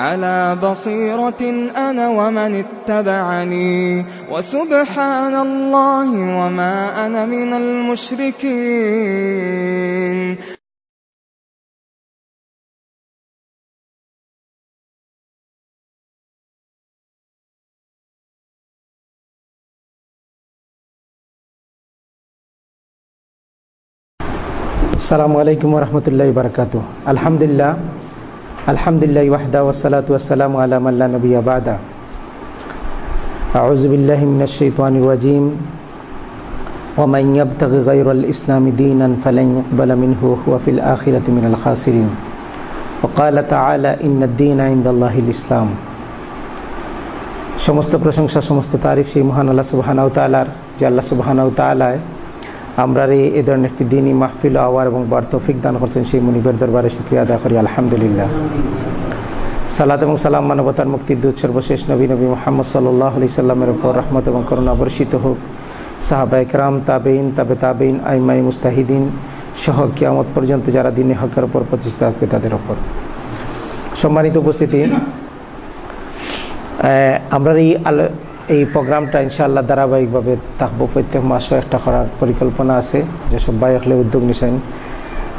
على بصيرة أنا ومن اتبعني. وسبحان الله وما أنا من المشركين. السلام عليكم ورحمة الله وبركاته. الحمد لله. বারকাত আলহামদুলিল্লাহ আলহামদুলিল্লাহ ওয়াহদা ওসালাত ওয়াসালাম আলাম আল্লাহ নবী আবাদা أعوذ بالله من الشيطان الرجيم ومن يبتغي غير الإسلام دينا فلن يقبل منه وهو في الآخرة من الخاسرين وقال تعالى إن الدين عند الله الإسلام সমস্ত প্রশংসা সমস্ত তারিফ সেই মহান আল্লাহ সুবাহানাউ তালার যে আল্লাহ সুবাহানাউ তালায় আমরা এই ধরনের একটি দিনই মাহফিল আওয়ার এবং বার্তফিক দান করছেন সেই মনিবের দরবারে শুক্রিয়া আদা করি, আলহামদুলিল্লাহ। সালাত এবং সালাম মানবতার মুক্তির দূত সর্বশেষ নবী নবী মোহাম্মদ সাল্লাহ আলি সাল্লামের উপর রহমত এবং করুণা বর্ষিত হোক। সাহাবা একরাম তাবেইন তাবে তাবেইন আইমাই মুস্তাহিদিন সহ কিয়ামত পর্যন্ত যারা দিনে হকের ওপর প্রতিষ্ঠিত থাকবে তাদের ওপর সম্মানিত উপস্থিতি আমরা এই আলো এই প্রোগ্রামটা ইনশাআল্লাহ ধারাবাহিকভাবে থাকব প্রত্যেক মাসও একটা করার পরিকল্পনা আছে যেসব ভাই হলে উদ্যোগ নিছেন।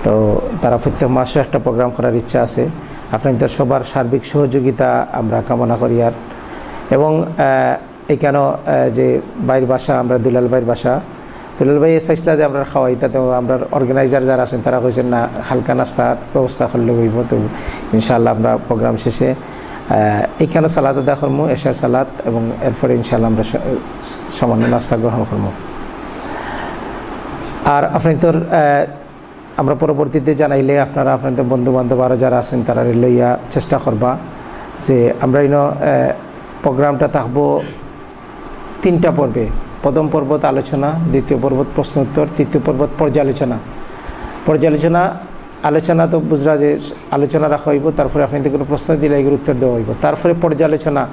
তো তারা প্রত্যেক মাসও একটা প্রোগ্রাম করার ইচ্ছা আছে। আপনাদের সবার সার্বিক সহযোগিতা আমরা কামনা করি আর। এবং এখানেও যে বাইর বাসা, আমরা দুলাল ভাইয়ের বাসা, দুলাল ভাই চাইছিলা যে আমরা খাওয়াই, তাতে আমরা অর্গানাইজার যারা আছেন, তারা কইছেন, না, হালকা নাস্তার ব্যবস্থা করলে হইব। তো ইনশাআল্লাহ আমরা প্রোগ্রাম শেষে এইখানে সালাদ আদা করব এশা সালাদ এবং এরপরে ইনশাল্লাহ আমরা সামান্য নাস্তা গ্রহণ করব আর আপনি তোর আমরা পরবর্তীতে জানাইলে আপনারা, আপনাদের বন্ধু বান্ধব আরও যারা আছেন, তারা লইয়া চেষ্টা করবা যে আমরা ইন প্রোগ্রামটা থাকব তিনটা পর্বে। প্রথম পর্বত আলোচনা, দ্বিতীয় পর্বত প্রশ্ন উত্তর তৃতীয় পর্বত পর্যালোচনা। পর্যালোচনা আলোচনা তো বুঝরা যে আলোচনা রাখা হইব, তারপরে আপনাদের কোনো প্রশ্ন দিলে এগুলো উত্তর দেওয়া হইব। তারপরে পর্যালোচনা,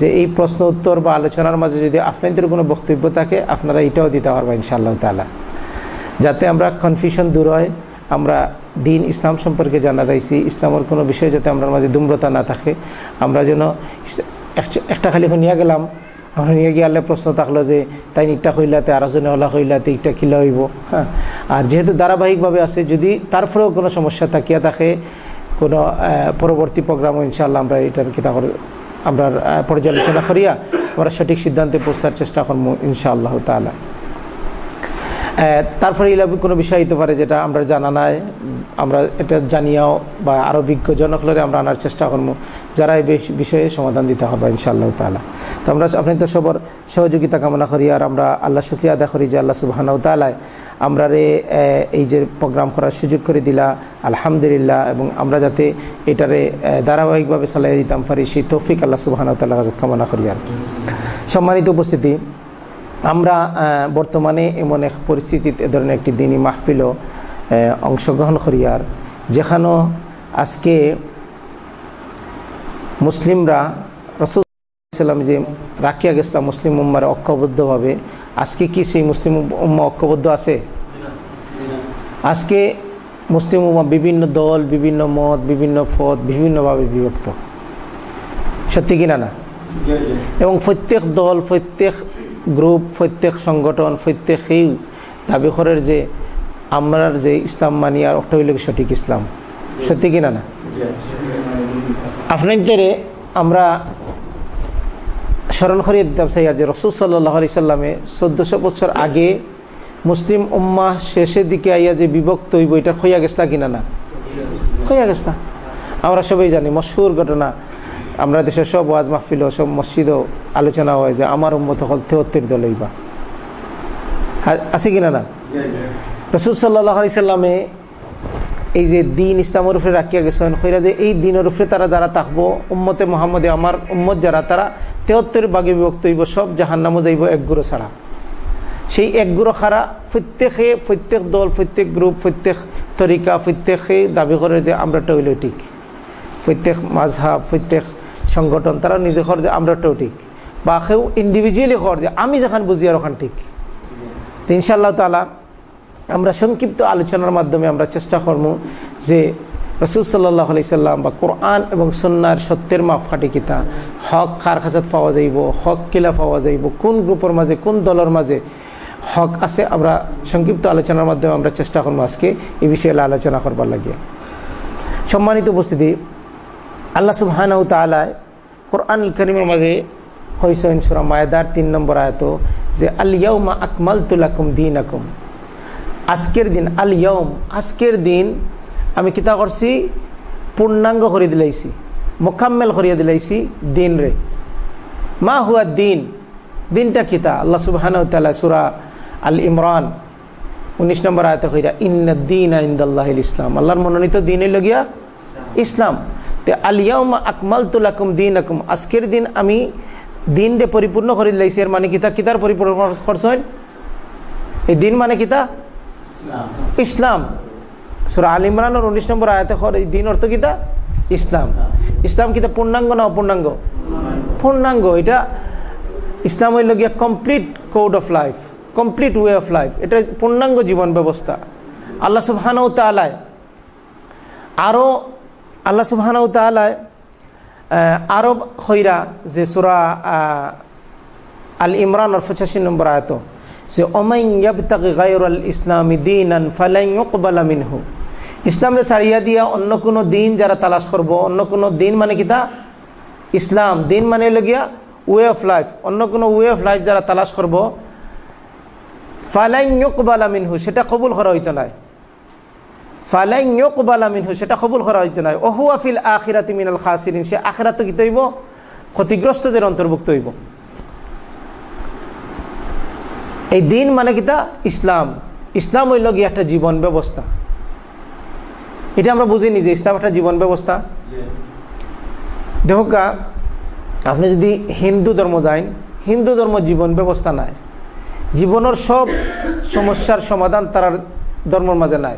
যে এই প্রশ্ন উত্তর বা আলোচনার মাঝে যদি আপনাদের কোনো বক্তব্য থাকে, আপনারা এটাও দিতে পারবা ইনশাআল্লাহ তালা যাতে আমরা কনফিউশন দূর হয়, আমরা দিন ইসলাম সম্পর্কে জানা যাইছি, ইসলামের কোনো বিষয়ে যাতে আমরা মাঝে দুম্রতা না থাকে, আমরা যেন একটা খালি শুনিয়া গেলাম শুনিয়া গিয়ে প্রশ্ন থাকল যে, তাই ইটা কইলাতে আর জনে ওলা কইলাতে ইটা কিলা হইব। হ্যাঁ। আর যেহেতু ধারাবাহিকভাবে আছে, যদি তারপরেও কোনো সমস্যা থাকিয়া থাকে, কোনো পরবর্তী প্রোগ্রামও ইনশাল্লাহ আমরা এটার কিতা আমরা পর্যালোচনা করিয়া আমরা সঠিক সিদ্ধান্তে পৌঁছার চেষ্টা করব ইনশাআল্লাহ তালা তারপরে এরকম কোনো বিষয় হইতে পারে যেটা আমরা জানা নাই। আমরা এটা জানিয়াও বা আরও বিজ্ঞজনক হলে আমরা আনার চেষ্টা করব যারা এই বিষয়ে সমাধান দিতে হবে, ইনশাআল্লাহ তালা তো আমরা আপনি তো সবার সহযোগিতা কামনা করি আর আমরা আল্লাহ শুক্রিয়া আদা করি যে আল্লাহ সুবাহানাউ তালায় আমরা রে এই যে প্রোগ্রাম করার সুযোগ করে দিলা। আলহামদুলিল্লাহ এবং আমরা যাতে এটারে ধারাবাহিকভাবে চালাই দিতাম পারি, সেই তৌফিক আল্লাহ সুবাহানাউ তাল্লাহ কামনা করি আর সম্মানিত উপস্থিতি আমরা বর্তমানে এমন এক পরিস্থিতিতে এ ধরনের একটি দিনই মাহফিলও অংশগ্রহণ করি আর যেখানেও আজকে মুসলিমরা রসুলাম যে রাখিয়া গেছিলাম মুসলিম উম্মার ঐক্যবদ্ধভাবে আজকে কি সেই মুসলিম উম্মা ঐক্যবদ্ধ আছে? আজকে মুসলিম উম্মা বিভিন্ন দল বিভিন্ন মত বিভিন্ন পথ বিভিন্নভাবে বিভক্ত। সত্যি কিনা না এবং প্রত্যেক দল প্রত্যেক গ্রুপ, প্রত্যেক সংগঠন, প্রত্যেকেই দাবি করের যে আমরার যে ইসলাম মানি আর হইল সঠিক ইসলাম। সত্যি কিনা না? আপনাদের আমরা স্মরণ করিয়ে দিতাম চাই আর যে রসুল সাল্লাহ আলি সাল্লামে চোদ্দশো বছর আগে মুসলিম উম্মা শেষের দিকে আইয়া যে বিভক্ত হইব, এটা খইয়া গেছলা কিনা না? খইয়া গেছলা আমরা সবাই জানি, মশহুর ঘটনা। আমরা দেশের সব ওয়াজ মাহফিল সব মসজিদও আলোচনা হয় যে আমার উম্মত হল তেহত্তর দল হইবা আছে কিনা না? রসুল সাল্লাহ সাল্লামে এই যে দিন ইসলামের উপরে রাখিয়া গেছেন, কইরা যে এই দিনের উপরে তারা যারা থাকব, উম্মতে মোহাম্মদে আমার উম্মত যারা, তারা তেহত্তর বাগে বিভক্ত হইব, সব জাহান্নামও যাইব এক গুরু ছাড়া। সেই একগুলো খারা প্রত্যেকে, প্রত্যেক দল, প্রত্যেক গ্রুপ, প্রত্যেক তরিকা, প্রত্যেকে দাবি করে যে আমরা টয়লেটিক প্রত্যেক মাঝহাব প্রত্যেক সংগঠন, তারা নিজে কর যে আমরা ঠিক। বা কেউ ইন্ডিভিজুয়ালি কর যে আমি যেখানে বুঝি আর ওখান ঠিক। তো ইনশাআল্লাহ তালা আমরা সংক্ষিপ্ত আলোচনার মাধ্যমে আমরা চেষ্টা করব যে রসুল সাল্লাহ আলি সাল্লাম বা কোরআন এবং সন্ন্যার সত্যের মাপকাঠি কিতা হক কার খাসাত পাওয়া যাইব, হক কিলা পাওয়া যাইব, কোন গ্রুপের মাঝে, কোন দলের মাঝে হক আছে আমরা সংক্ষিপ্ত আলোচনার মাধ্যমে আমরা চেষ্টা করব আজকে এই বিষয়ে আলোচনা করবার লাগে। সম্মানিত উপস্থিতি, আল্লাহ সুবহানাউ তালায় কোরআন করিমের মাঝে হইসেন সুরা মায়াদার তিন নম্বর আয়ত, যে আল ইয়ৌমা আকমাল তুলাকুম দিন আকুম আজকের দিন, আল ইয়ম আজকের দিন আমি কিতা করছি? পূর্ণাঙ্গ করে দিলাইছি, মোকাম্মেল করিয়া দিলাইছি দিন রে মা হুয়া দিন দিনটা কিতা? আল্লাহ সুবহান সুরা আল ইমরান উনিশ নম্বর আয়তে কইরা ইন্দিন ইন্দাল্লাহ ইসলাম। আল্লাহর মনোনীত দিন লগিয়া ইসলাম। তে আলিয়াউমা আকমাল তুলাকুম দিন আকুম আজকের দিন আমি দিন রে পরিপূর্ণ করে দিলাইছি। এর মানে কিতা কিতার পরিপূর্ণ করছেন এই দিন মানে কিতা ইসলাম। সুরা আল ইমরানের উনিশ নম্বর আয়াতে এই দিন অর্থ কিতা ইসলাম। ইসলাম কিতা পূর্ণাঙ্গ না অপূর্ণাঙ্গ? পূর্ণাঙ্গ। এটা ইসলাম হইল গিয়া complete code of life complete way of life এটা পূর্ণাঙ্গ জীবন ব্যবস্থা। আল্লাহ সুবহানাউ তালায় আরও আল্লাহ সুবহানাউ তালায় আরব হইরা যে সুরা আল ইমরান আর পঁচাশি নম্বর আয়ত, যে ওমাইন ইয়াবতাকি গায়রুল ইসলামী দিন আন ফালাই ইকবালা মিনহু। ইসলামে ছাড়িয়া দিয়া অন্য কোনো দিন যারা তালাশ করব, অন্য কোনো দিন মানে কিতা ইসলাম। দিন মানে লগিয়া ওয়ে অফ লাইফ অন্য কোনো ওয়ে অফ লাইফ যারা তালাশ করব ফালাই ইকবালা মিনহু, সেটা কবুল করা হইতো নাই। ফালাই ইকবালা মিনহু, সেটা কবুল করা হইতো নাই। ওহু আফিল আখিরাতি মিনাল খাসিরিন, সে আখিরাত কি তৈব? ক্ষতিগ্রস্তদের অন্তর্ভুক্ত হইব। এই দিন মানে কিতা ইসলাম। ইসলাম হইল গিয়ে একটা জীবন ব্যবস্থা। এটা আমরা বুঝিনি যে ইসলাম একটা জীবন ব্যবস্থা। দেখা আপনি যদি হিন্দু ধর্ম দেন হিন্দু ধর্ম জীবন ব্যবস্থা নাই। জীবনের সব সমস্যার সমাধান তার ধর্মের মাঝে নাই।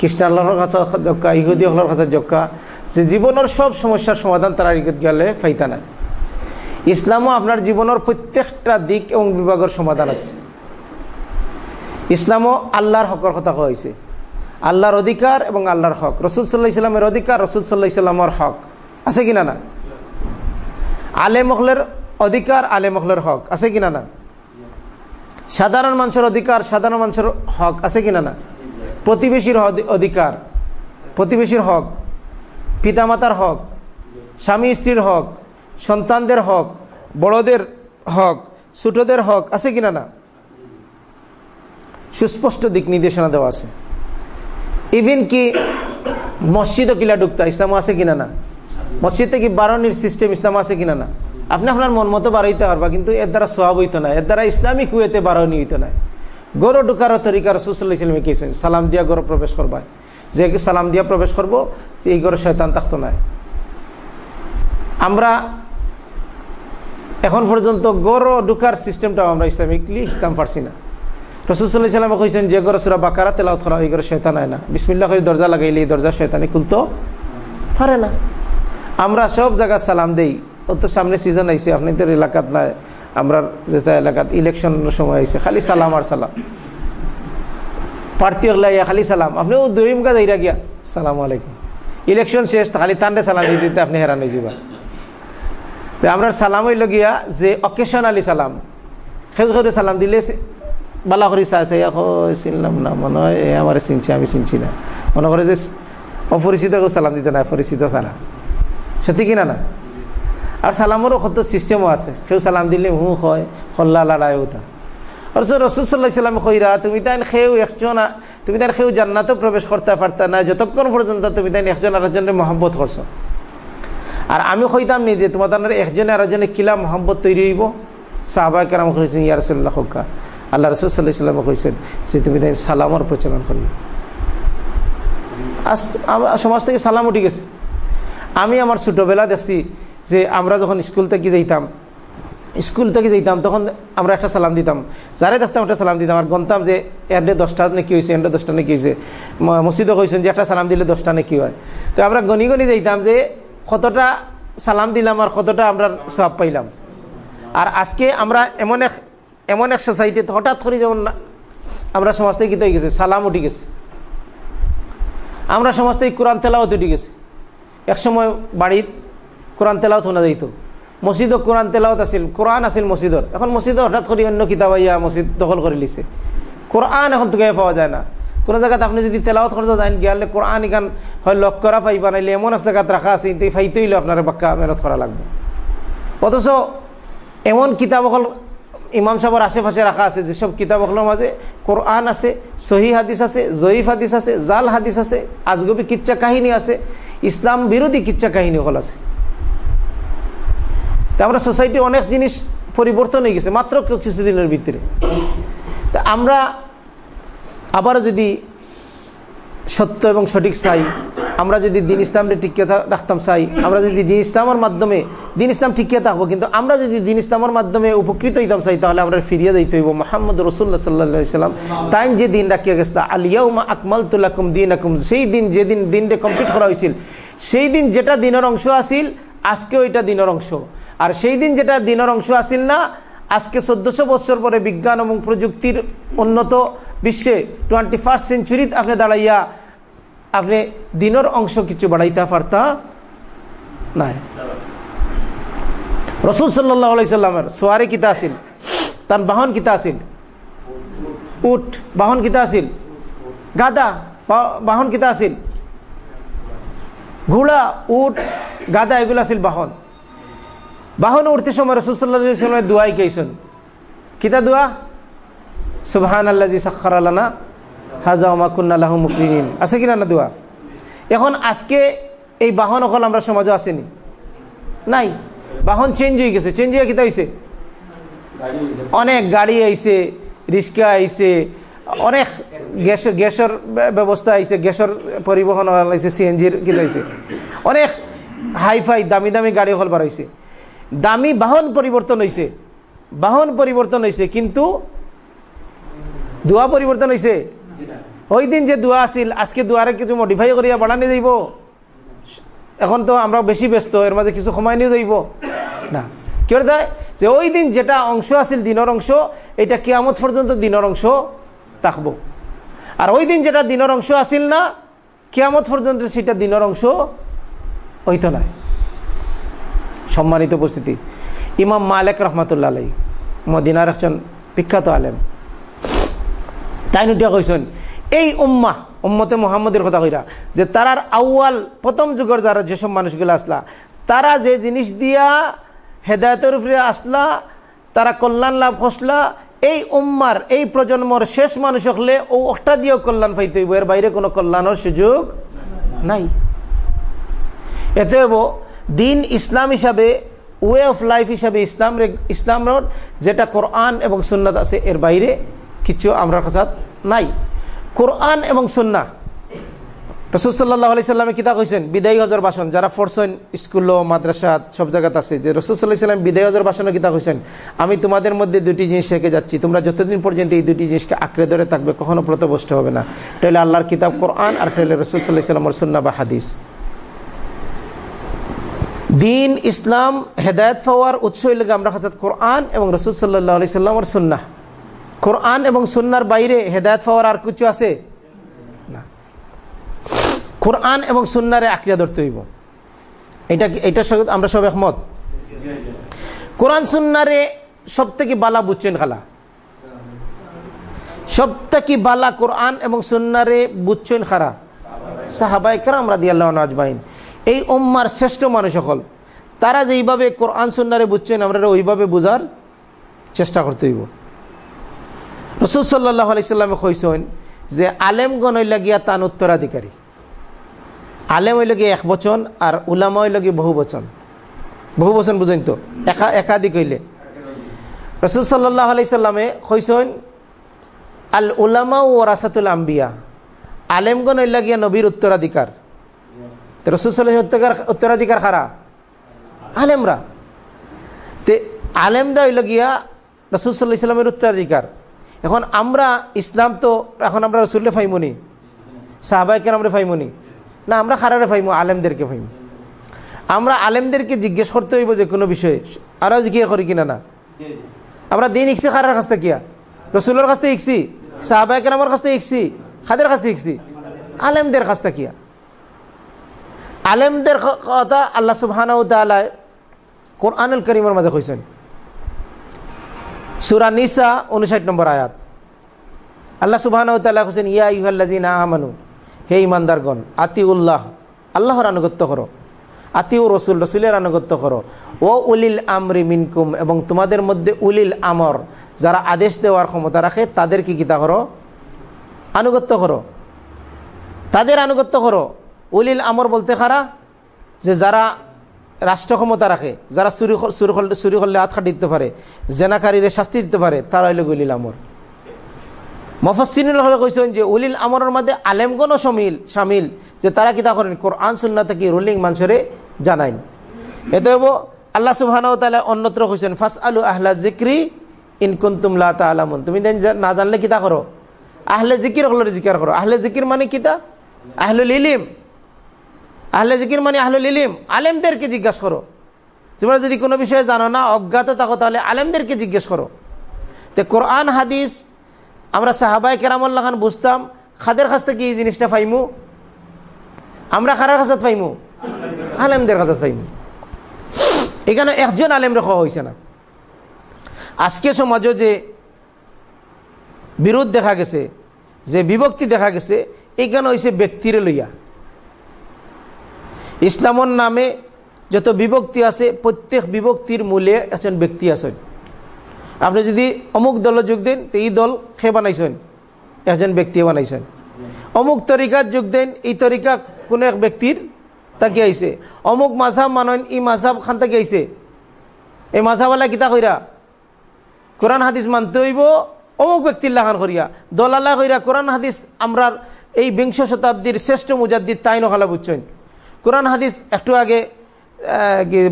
খ্রিস্টানর কাছে জক্কা ইহুদি হলের কাছে জক্কা যে জীবনের সব সমস্যার সমাধান তারা ইগত গেলে ফাইতা নাই। ইসলামও আপনার জীবনের প্রত্যেকটা দিক এবং বিভাগের সমাধান আছে। ইসলামও আল্লাহর হকর কথা হয়েছে আল্লাহর অধিকার এবং আল্লাহর হক। রসুল সাল্লাহ ইসলামের অধিকার, রসুল সাল্লাহ ইসলামের হক। আছে কিনা না? আলে মহলের অধিকার আলে মহলের হক। আছে কিনা না? সাধারণ মানুষের অধিকার, সাধারণ মানুষের হক। আছে কিনা না? প্রতিবেশীর অধিকার, প্রতিবেশীর হক, পিতামাতার হক, স্বামী স্ত্রীর হক, সন্তানদের হক, বড়দের হক, ছোটদের হক, আছে কিনা না সুস্পষ্ট দিক নির্দেশনা দেওয়া আছে। ইভিন কি মসজিদও কিলা ঢুকতা ইসলাম আছে কিনা না মসজিদ থেকে বারণের সিস্টেম ইসলাম আছে কিনা না আপনি আপনার মন মতো বাড়াইতে পারবা, কিন্তু এর দ্বারা সব হইতো না, এর দ্বারা ইসলামিক ওয়েতে বারণি হইতো না। গরো ঢুকার তরিকার সুসল্লাহ ইসলামে কেছেন সালাম দিয়া গরো প্রবেশ করবায় যে সালাম দিয়া প্রবেশ করব, যে এই গরো শয়তান থাকতো নাই আমরা এখন পর্যন্ত গরো ঢুকার সিস্টেমটাও আমরা ইসলামিকলি শিকাম পারছি না। রসুল্লাহ সাল্লামে কইছেন, যে গরো সুরা বাকারা তেলাও করা ওই গরো শৈতান হয় না। বিসমিল্লা করে দরজা লাগাইলে এই দরজা শৈতানি খুলতো পারে না। আমরা সব জায়গায় সালাম দেই। ও তো সামনে সিজন আইসে আপনি তো এলাকাত নাই। আমরা যেটা এলাকাত ইলেকশনের সময় আইসে খালি সালাম আর সালাম। প্রার্থী হলাইয়া খালি সালাম। আপনি ও দরিমকা যাইরা গিয়া, সালাম আলাইকুম। ইলেকশন শেষ, খালি তান্ডে সালাম দিয়ে দিতে আপনি হেরান হয়ে যাবা তো আমরা সালাম হইল গিয়া যে অকেশনালি সালাম। খেউ খেউ সালাম দিলে বালা করে চাইছে চিনলাম না, মনে হয় আমার চিনছে, আমি চিনছি না। মনে করে যে অপরিচিত সালাম দিতে না পরিচিত সালাম সত্যি কিনা না? আর সালামরও কত সিস্টেমও আছে। কেউ সালাম দিলে হু হয় হল্লা লড়াই ওটা আর রসুল সাল্লাহ সাল্লাম কইরা তুমি তাই সেও একজন তুমি তাই সেও জান্নাতেও প্রবেশ করতে পারতা না যতক্ষণ পর্যন্ত তুমি তাই একজন আরেকজনের মহব্বত করছ আর আমি কইতাম নি যে তোমার তার একজনে আরেকজনে কিলা মহব্বত তৈরি হইব? সাহবা কেরাম কইছেন ইয়ারসুল্লাহ হকা আল্লাহ রসুল সাল্লাহ সাল্লামে কইছেন যে, তুমি তাই সালামর প্রচলন করি সমাজ থেকে সালাম উঠে গেছে। আমি আমার ছোটোবেলা দেখছি যে আমরা যখন স্কুল থেকে যাইতাম, স্কুল থেকে যেতাম তখন আমরা একটা সালাম দিতাম। যারে দেখতাম একটা সালাম দিতাম। আর গনতাম যে এডে দশটা নাকি হয়েছে এন্ডে দশটা নাকি হয়েছে মসজিদও কইছেন যে, একটা সালাম দিলে দশটা নাকি হয়? তো আমরা গনি গনি যাইতাম যে, কতটা সালাম দিলাম আর কতটা আমরা সব পাইলাম। আর আজকে আমরা এমন এক এমন এক সোসাইটিতে হঠাৎ করে যেমন আমরা সমাজ থেকে হয়ে গেছে, সালাম উঠে গেছে। আমরা সমাজ থেকে কোরআন তেলাওত উঠে গেছে। একসময় বাড়ির কোরআন তেলাওত শোনা যাইতো। মসজিদও কোরআন তেলাওত আছিল, কোরআন আছিল মসজিদর এখন মসজিদও হঠাৎ করে অন্য কিতাব আইয়া মসজিদ দখল করে লিছে। কোরআন এখন তোকে পাওয়া যায় না। কোনো জায়গাতে আপনি যদি তেলাওত করতে যান গিয়ালে কোরআন ইখান হয় লক করা পাইবা নাইলে এমন এক জায়গাত রাখা আছে কিন্তু ফাইতে হইলে আপনার বাক্কা মেহনত করা লাগবে। অথচ এমন কিতাব অকল ইমাম সাহেবের আশেপাশে রাখা আছে যেসব কিতাব অকলের মাঝে কোরআন আছে, সহি হাদিস আছে, জয়ীফ হাদিস আছে, জাল হাদিস আছে, আজগবি কিচ্ছা কাহিনী আছে ইসলাম বিরোধী কিচ্ছা কাহিনী অকল আছে। তা আমরা সোসাইটি অনেক জিনিস পরিবর্তন হয়ে গেছে, মাত্র কিছুদিনের ভিতরে। তা আমরা আবারও যদি সত্য এবং সঠিক চাই, আমরা যদি দিন ইসলামকে টিকিয়ে রাখতাম চাই, আমরা যদি দিন ইসলামের মাধ্যমে, দিন ইসলাম টিকিয়ে থাকব, কিন্তু আমরা যদি দিন ইসলামের মাধ্যমে উপকৃত হইতাম চাই, তাহলে আমরা ফিরিয়ে দিতে হইব। মোহাম্মদ রসুল্লাহ সাল্লা সাল্লাম তাই যে দিন রাখিয়া গেছিল আলিয়াউমা আকমাল তুল্লাকুম দিন আকুম সেই দিন যেদিন দিনটা কমপ্লিট করা হয়েছিল সেই দিন যেটা দিনের অংশ আসিল আজকে ওইটা দিনের অংশ। আর সেই দিন যেটা দিনের অংশ আসিল না, আজকে চোদ্দশো বছর পরে বিজ্ঞান এবং প্রযুক্তির উন্নত বিশ্বে টোয়েন্টি ফার্স্ট সেঞ্চুরিতে আপনি দাঁড়াইয়া আপনি দিনের অংশ কিছু বাড়াইতে পারতা নাই। রসুল সাল্লাহ সাল্লামের সোয়ারে কিতা আসিল তার বাহন কিতা আসিল উঠ বাহন কিতা আসিল গাদা। বাহন কিতা আসিল ঘোড়া উঠ গাদা, এগুলো আসিল বাহন। বাহন উঠতে সময় রসুল্লাহ দোয়াই কেছেন কিতা দোয়া? সুবহান আল্লাহ সাক্ষার আল্লানা হাজা ওমাকুন্নাল্লাহ মুকরিন আছে কিনা না দোয়া? এখন আজকে এই বাহন অকল আমরা সমাজে আসেনি। নাই। বাহন চেঞ্জ হয়ে গেছে। চেঞ্জ হয়ে কিতা হয়েছে অনেক গাড়ি আইছে, রিক্সা আইছে, অনেক গ্যাস, গ্যাসের ব্যবস্থা আইছে, গ্যাসের পরিবহন আইছে সিএনজির কিতা হয়েছে অনেক হাইফাই দামি দামি গাড়ি হল বার হয়েছে দামি বাহন পরিবর্তন হয়েছে বাহন পরিবর্তন হয়েছে কিন্তু দোয়া পরিবর্তন হয়েছে ওই দিন যে দোয়া আছিল, আজকে দোয়ারে কিছু মডিফাই করিয়া বাড়ানি যাইব। এখন তো আমরা বেশি ব্যস্ত, এর মাঝে কিছু সময় নিয়ে যাইব। না। কি দেয় যে ওই দিন যেটা অংশ আছিল, দিনের অংশ, এটা কিয়ামত পর্যন্ত দিনের অংশ থাকব। আর ওই দিন যেটা দিনের অংশ আছিল না, কিয়ামত পর্যন্ত সেটা দিনের অংশ হইতো না সম্মানিত উপস্থিতি। ইমাম মালেক রহমতুল্লাহ আলাই মদিনার একজন বিখ্যাত আলেম। তাই নুটিয়া কইসন এই উম্মা উম্মতে মোহাম্মদের কথা কইরা, যে তারার আউয়াল, প্রথম যুগের যারা যেসব মানুষগুলো আসলা, তারা যে জিনিস দিয়া হেদায়তের উপরে আসলা, তারা কল্যাণ লাভ করসলা, এই উম্মার, এই প্রজন্মর শেষ মানুষ হলে ও একটা দিয়েও কল্যাণ পাইতে এর বাইরে কোনো কল্যাণের সুযোগ নাই। এতে দিন ইসলাম হিসাবে ওয়ে অফ লাইফ হিসাবে ইসলাম ইসলামের যেটা কোরআন এবং সুন্নাত আছে, এর বাইরে কিছু আমরা কাছে নাই। কোরআন এবং সন্না রসুলসাল্লাহ আলি সাল্লামে কিতা কইছেন বিদায়ী হজর বাসন যারা পড়ছেন, স্কুল, মাদ্রাসা, সব জায়গাতে আছে। যে রসুল্লাহ সাল্লাম বিদায়ী হজর বাসনে কিতা কইছেন আমি তোমাদের মধ্যে দুটি জিনিস রেখে যাচ্ছি। তোমরা যতদিন পর্যন্ত এই দুটি জিনিসকে আঁকড়ে ধরে থাকবে, কখনো প্রতবষ্ট হবে না। তাহলে আল্লাহর কিতাব, কোরআন, আর তাহলে রসুল্লাহ সাল্লামর সন্না বা হাদিস। দিন, ইসলাম, হেদায়ত পাওয়ার উৎস হইলে আমরা হাজার কোরআন এবং রসুল সাল্লাহ আলি সাল্লামর সুন্না কোরআন এবং সুন্নার বাইরে হেদায়ত পাওয়ার আর কিছু আছে? না। কোরআন এবং সুন্নারে আক্রিয়া ধরতে হইব। এটা সঙ্গে আমরা সব একমত? কোরআন সুন্নারে সব থেকে বালা বুঝছেন খালা? সব থেকে বালা কোরআন এবং সুন্নারে বুঝছেন খারা? সাহাবাই আমরা রাদি আল্লাহ আজমাইন। এই উম্মার শ্রেষ্ঠ মানুষ সকল। তারা যেইভাবে কোরআন সুন্নারে বুঝছেন আমরা ওইভাবে বোঝার চেষ্টা করতে হইব। রসুল সাল্লাহ আলাইসাল্লামে কইসেন যে, আলেমগণ হইলে গিয়া তান উত্তরাধিকারী। আলেম হইলে গিয়ে এক বচন আর উলামা হইলে গিয়ে বহু বচন। বহু বচন বুঝেন তো? একা, একাধিক হইলে। রসুল সাল্লাহ আলাইসাল্লামে কইসেন আল উলামা ও রাসাতুল আম্বিয়া। আলেমগণ হইলে গিয়া নবীর উত্তরাধিকার। উত্তরাধিকার খারা আলেমরা। তে আলেমদা হইল গিয়া রসুল্লাহ ইসলামের উত্তরাধিকার। এখন আমরা ইসলাম তো এখন আমরা রসুল্লে ফাইমনি। সাহাবাইকে আমরা ফাইমনি। না আমরা খারারে ফাইমু আলেমদেরকে ফাইমু। আমরা আলেমদেরকে জিজ্ঞেস করতে হইব যে কোনো বিষয়ে। আরও জিজ্ঞেস করি কিনা না। আমরা দিন ইকছি খারার কাছ থেকে। কিয়া রসুলের কাছ থেকে ইকছি সাহাবাই কেনামের কাছ থেকে ইকছি খাদের কাছ থেকে ইকছি আলেমদের কাছ থেকে। কিয়া আলেমদের কথা আল্লাহ তাআলা কোরআনুল করিমের মাঝে কইছেন। সূরা নিসা 59 নম্বর আয়াত। আল্লাহ সুবহানাহু তাআলা কইছেন, ইয়া আইয়ুহাল্লাযিনা আমানু, হে ঈমানদারগণ, আতিউল্লাহ, আল্লাহর আনুগত্য করো। আতিউ রসুল, রসুলের আনুগত্য করো। ও উলিল আমরি মিনকুম, এবং তোমাদের মধ্যে উলিল আমর, যারা আদেশ দেওয়ার ক্ষমতা রাখে তাদের কি কিতা করো? আনুগত্য করো। তাদের আনুগত্য করো। উলিল আমর বলতে খারা যে যারা রাষ্ট্র ক্ষমতা রাখে, যারা চুরি চুরি চুরি করলে আতখা দিতে পারে, জেনাকারীরে শাস্তি দিতে পারে, তারা হইল উলিল আমর। মফসিনুল হলে কইছেন যে উলিল আমরের মধ্যে আলেমগণও সমিল সামিল যে তারা কিতা করেন? কোরআন সুন্না থেকে রুলিং মানুষরে জানাইন। এতে আল্লাহ সুবহানাহু তাআলা অন্যত্র কইছেন ফাস আলু আহলা জিক্রি ইনকুন্তুম লা তাআলামুন। তুমি না জানলে কিতা করো? আহলে জিকির হলে জিকির করো। আহলে জিকির মানে কিতা আহলুল ইলিম। আহলে জিকির মানে আহলুল ইলিম। আলেমদেরকে জিজ্ঞাসা করো। তোমরা যদি কোনো বিষয়ে জানো না, অজ্ঞাত থাকো, তাহলে আলেমদেরকে জিজ্ঞেস করো। তো কোরআন, হাদিস, আমরা সাহাবাই কেরামুল্লাহ খান বুঝতাম, খাদের কাছ থেকে এই জিনিসটা পাইমু। আমরা খারার কাছে পাইমু? আলেমদের কাছে পাইমু। এখানে একজন আলেম রেখা হয়েছে না। আজকে সমাজও যে বিরোধ দেখা গেছে, যে বিভক্তি দেখা গেছে, এখানে হয়েছে ব্যক্তির লইয়া। ইসলামর নামে যত বিভক্তি আছে, প্রত্যেক বিভক্তির মূলে একজন ব্যক্তি আছেন। আপনি যদি অমুক দল যোগ দেন, তো এই দল সে বানাইছেন? একজন ব্যক্তি বানাইছেন। অমুক তরিকার যোগ দেন, এই তরিকা কোনো এক ব্যক্তির তাকে আইছে। অমুক মাঝাব মানন ই মাঝাব খান তাকে আইছে। এই মাঝাবালা কিতা কইরা? কোরআন হাদিস মানতে হইব, অমুক ব্যক্তির লাখান করিয়া। দলালা কইরা কোরআন হাদিস আমরার এই বিংশ শতাব্দীর শ্রেষ্ঠ মুজাদ্দিদ তাই নখালা বুঝছেন। কোরআন হাদিস একটু আগে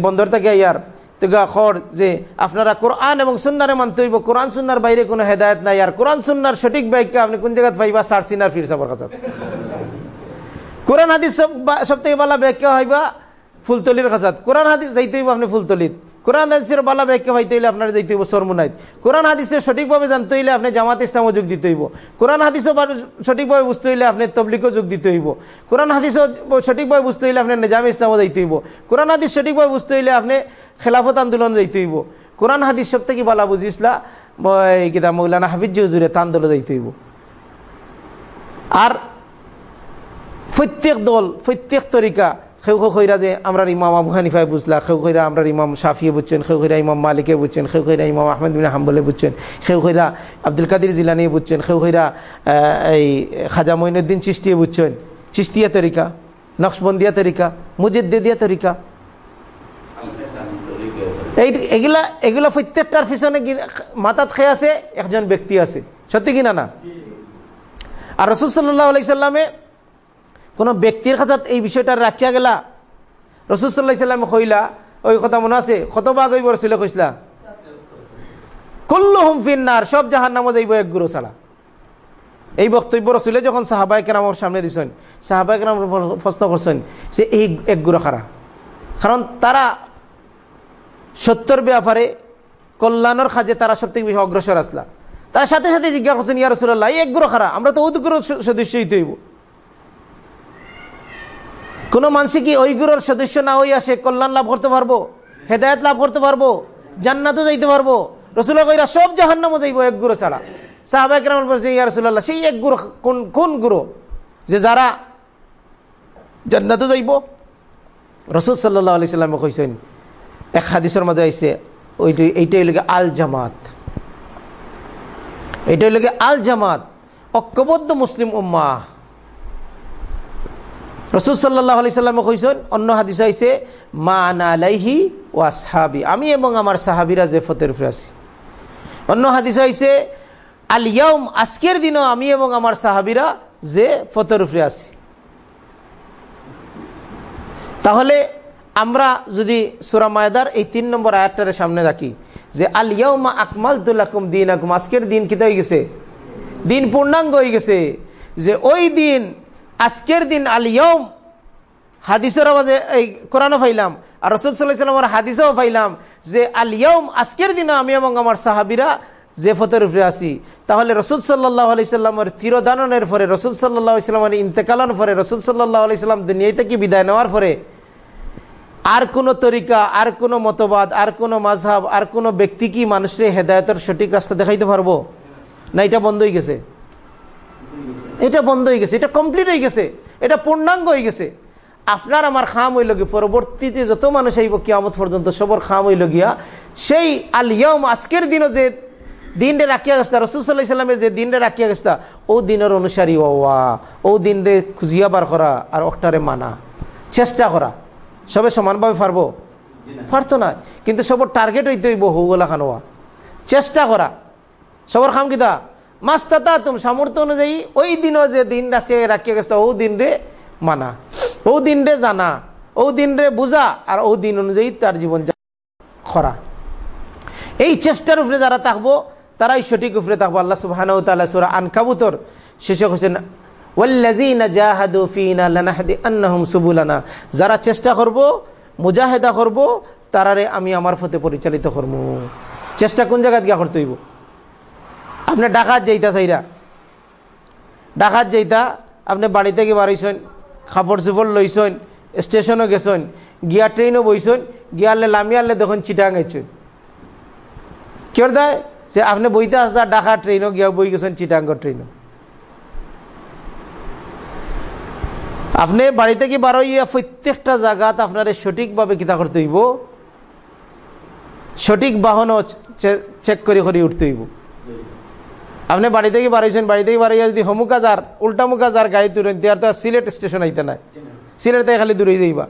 বন্দর থেকে ইয়ার তেগা খর যে আপনারা কোরআন এবং সুন্নারে মানতে হইব, কোরআন সুন্নার বাইরে কোনো হেদায়ত নাই। আর কোরআন সুন্নার সঠিক ব্যাখ্যা আপনি কোন জায়গায় পাইবা? সারসিনার ফির সাবর কাছে কোরআন হাদিস সব সব থেকে বলা ব্যাখ্যা হইবা ফুলতলির কাছাত। কোরআন হাদিস যাইতে হইব আপনি ফুলতলিত। কোরআন হাদিসের বালা ব্যাখ্যা পাইতে হইলে আপনার যাইতে হইব সরমুনাইত কোরআন হাদিসের সঠিকভাবে জানতে হইলে আপনি জামাত ইসলামও যোগ দিতে হইব। কোরআন হাদিসও সঠিকভাবে বুঝতে হইলে আপনি তবলিকও যোগ দিতে হইব। কোরআন হাদিসও সঠিকভাবে বুঝতে হইলে আপনি নিজাম ইসলামও যাইতে হইব। কোরআন হাদিস সঠিকভাবে বুঝতে হইলে আপনি খেলাফত আন্দোলন যাইতে হইব। কোরআন হাদিস সব থেকে বালা বুঝিসলা কিতা মৌলানা হাফিজ হুজুরে তান্দোল যাইতে হইব। আর প্রত্যেক দল, প্রত্যেক তরিকা সেউ খৈরা যে আমরা ইমাম আবু হানিফাই বুঝলা সেউ খৈরা আমরা ইমাম শাফিয়ে বুঝছেন সেউ খৈরা ইমাম মালিকে বুঝছেন সেউ খৈরা ইমাম আহমেদ বিন হাম্বলে বুঝছেন সেউ খৈরা আব্দুল কাদির জিলানি বুঝছেন সেউ খৈরা এই খাজা মঈনুদ্দিন চিস্তিয়ে বুঝছেন চিস্তিয়া তরিকা নকশবন্দিয়া তরিকা মুজিদ্দিয়া তরিকা এই এগুলা এগুলা প্রত্যেকটার পিছনে মাথাত খেয়ে আছে, একজন ব্যক্তি আছে। সত্যি কিনা না আর রসুল সাল্লাহ আলাইসাল্লামে কোনো ব্যক্তির কাছত এই বিষয়টা রাখিয়া গেলা? রসুল্লাহ ইসলামে কইলা ওই কথা মনে আছে? কতবাগ ওই বরসিলে কইসলা কল্লু হুমফিন্নার সব জাহার নামত যাইব এক গুরু ছাড়া এই বক্তব্য রসুলে যখন সাহাবাই কেরামর সামনে দিছেন সাহাবাই কেরাম প্রশ্ন করছেন সে এই এক গুরু খারা কারণ তারা সত্যর ব্যাপারে কল্যাণের কাজে তারা সব থেকে বেশি অগ্রসর আসলা তার সাথে সাথে জিজ্ঞাসা করছেন ইয়া রসুল্লাহ এই এক গুরু খারা আমরা তো উদ্গুরু সদস্য হইতে হইব। কোনো মানুষে কি ওই গুরুর সদস্য না হইয়া সে কল্যাণ লাভ করতে পারব? হেদায়ত লাভ করতে পারব? জান্নাতও যাইতে পারব? রসুল্লাহ কইরা সব জাহান্নামও যাইব এক গুরু ছাড়া। সাহাবাহিক রাম বলছে ইয়া রসুল্লাহ সেই এক গুরু কোন কোন গুরু? যে যারা জান্নাতও যাইব? রসুল সাল্লাহ আলি সাল্লামে কইছেন, এক হাদিসের মাঝে আইসে ওইটি, এইটাই লেগে আল জামাত এইটাই লেগে আল জামাত ঐক্যবদ্ধ মুসলিম উম্মাহ। রসুল সাল্লাহ আলি সাল্লামে কইছেন, অন্য হাদিস আইসে মা আনালাইহি ও সাহাবি আমি এবং আমার সাহাবিরা যে ফতের ফিরাছি অন্য হাদিস আইসে আলিয়াউম আজকের দিনও আমি এবং আমার সাহাবিরা যে ফতের উপরে আছি। তাহলে আমরা যদি সুরা মায়দার এই তিন নম্বর আয়াতটার সামনে রাখি, যে আলিয়াউমা আকমাল তুলাকুম দিন আকুম আজকের দিন কিতা হয়ে গেছে? দিন পূর্ণাঙ্গ হয়ে গেছে। যে ওই দিন আজকের দিন আলিয়ম হাদিসের আওয়াজে এই কোরআনও পাইলাম আর রসুল সাল্লাহ সাল্লামের হাদিসেও পাইলাম যে আলিয়ম আজকের দিনে আমি এবং আমার সাহাবিরা যে ফতের উপরে আসি তাহলে রসুল সাল্লাহ আলাইসাল্লামের তিরোদাননের পরে, রসুল সাল্লাহ ইসলামের ইন্তেকালন পরে, রসুল সাল্লাহ আলাইসাল্লাম দুনিয়ায় থেকে বিদায় নেওয়ার পরে, আর কোনো তরিকা, আর কোনো মতবাদ, আর কোনো মাঝহাব আর কোনো ব্যক্তি কি মানুষের হেদায়তের সঠিক রাস্তা দেখাইতে পারব? না, এটা বন্ধ গেছে। এটা বন্ধ হয়ে গেছে, এটা কমপ্লিট হয়ে গেছে, এটা পূর্ণাঙ্গ হয়ে গেছে। আপনার আমার খাম হইল গিয়ে, পরবর্তীতে যত মানুষ আইব কিয়ামত পর্যন্ত, সবর খাম হইল গিয়া, সেই আলিয়ম আজকের দিনও যে দিনরে রাখিয়া গেছে রসুল্লাহ ইসলামের যে দিনরে রাখিয়া গেছে ও দিনের অনুসারী হওয়া, ও দিনরে খুঁজিয়া বার করা আর অক্টারে মানা। চেষ্টা করা। সবে সমানভাবে পারব? পারতো না। কিন্তু সবর টার্গেট হইতে হইব হৌগলা খানোয়া। চেষ্টা করা। সবর খাম কিতা মাস্তাতা তুমি সামর্থ্য অনুযায়ী ওই দিনও যে দিন রাশিয়া রাখিয়া গেছে, ও দিন রে মানা, ও দিন রে জানা, ও দিন রে বুঝা, আর ও দিন অনুযায়ী তার জীবন খরা। এই চেষ্টার উপরে যারা থাকব, তারাই সঠিক উপরে থাকব। আল্লাহ সুবাহ সুরা আনকাবুতর শেষক হোসেন যারা চেষ্টা করব, মুজাহেদা করব, তারারে আমি আমার ফতে পরিচালিত করব। চেষ্টা কোন জায়গা গিয়া করতে হইব? আপনি ডাকাত যাইতা চাইরা ডাকাত যাইতা, আপনি বাড়িতে থেকে বাড়াইছেন খাপড় চুপড় লইছেন, স্টেশনও গেছেন, গিয়া ট্রেনও বইছেন গিয়ালে লামিয়ালে দেখুন চিটাং গেছেন কেউ দেয় যে আপনি বইতে আসতা ডাকা ট্রেনও গিয়া বই গেছেন চিটাঙ্গ ট্রেনও। আপনি বাড়ি থেকে বারো ইয়া প্রত্যেকটা জায়গাত আপনার সঠিকভাবে কিতা করতে হইব? সঠিক বাহনও চেক করে করে উঠতে হইব। আপনি বাড়ি থেকে বাড়াইছেন বাড়ি থেকে বাড়াইয়া যদি হমুকা যার উল্টামুখা যার গাড়ি তুলেন তার তো সিলেট স্টেশন আইতে নাই। সিলেট থেকে খালি দূরে যাইবা।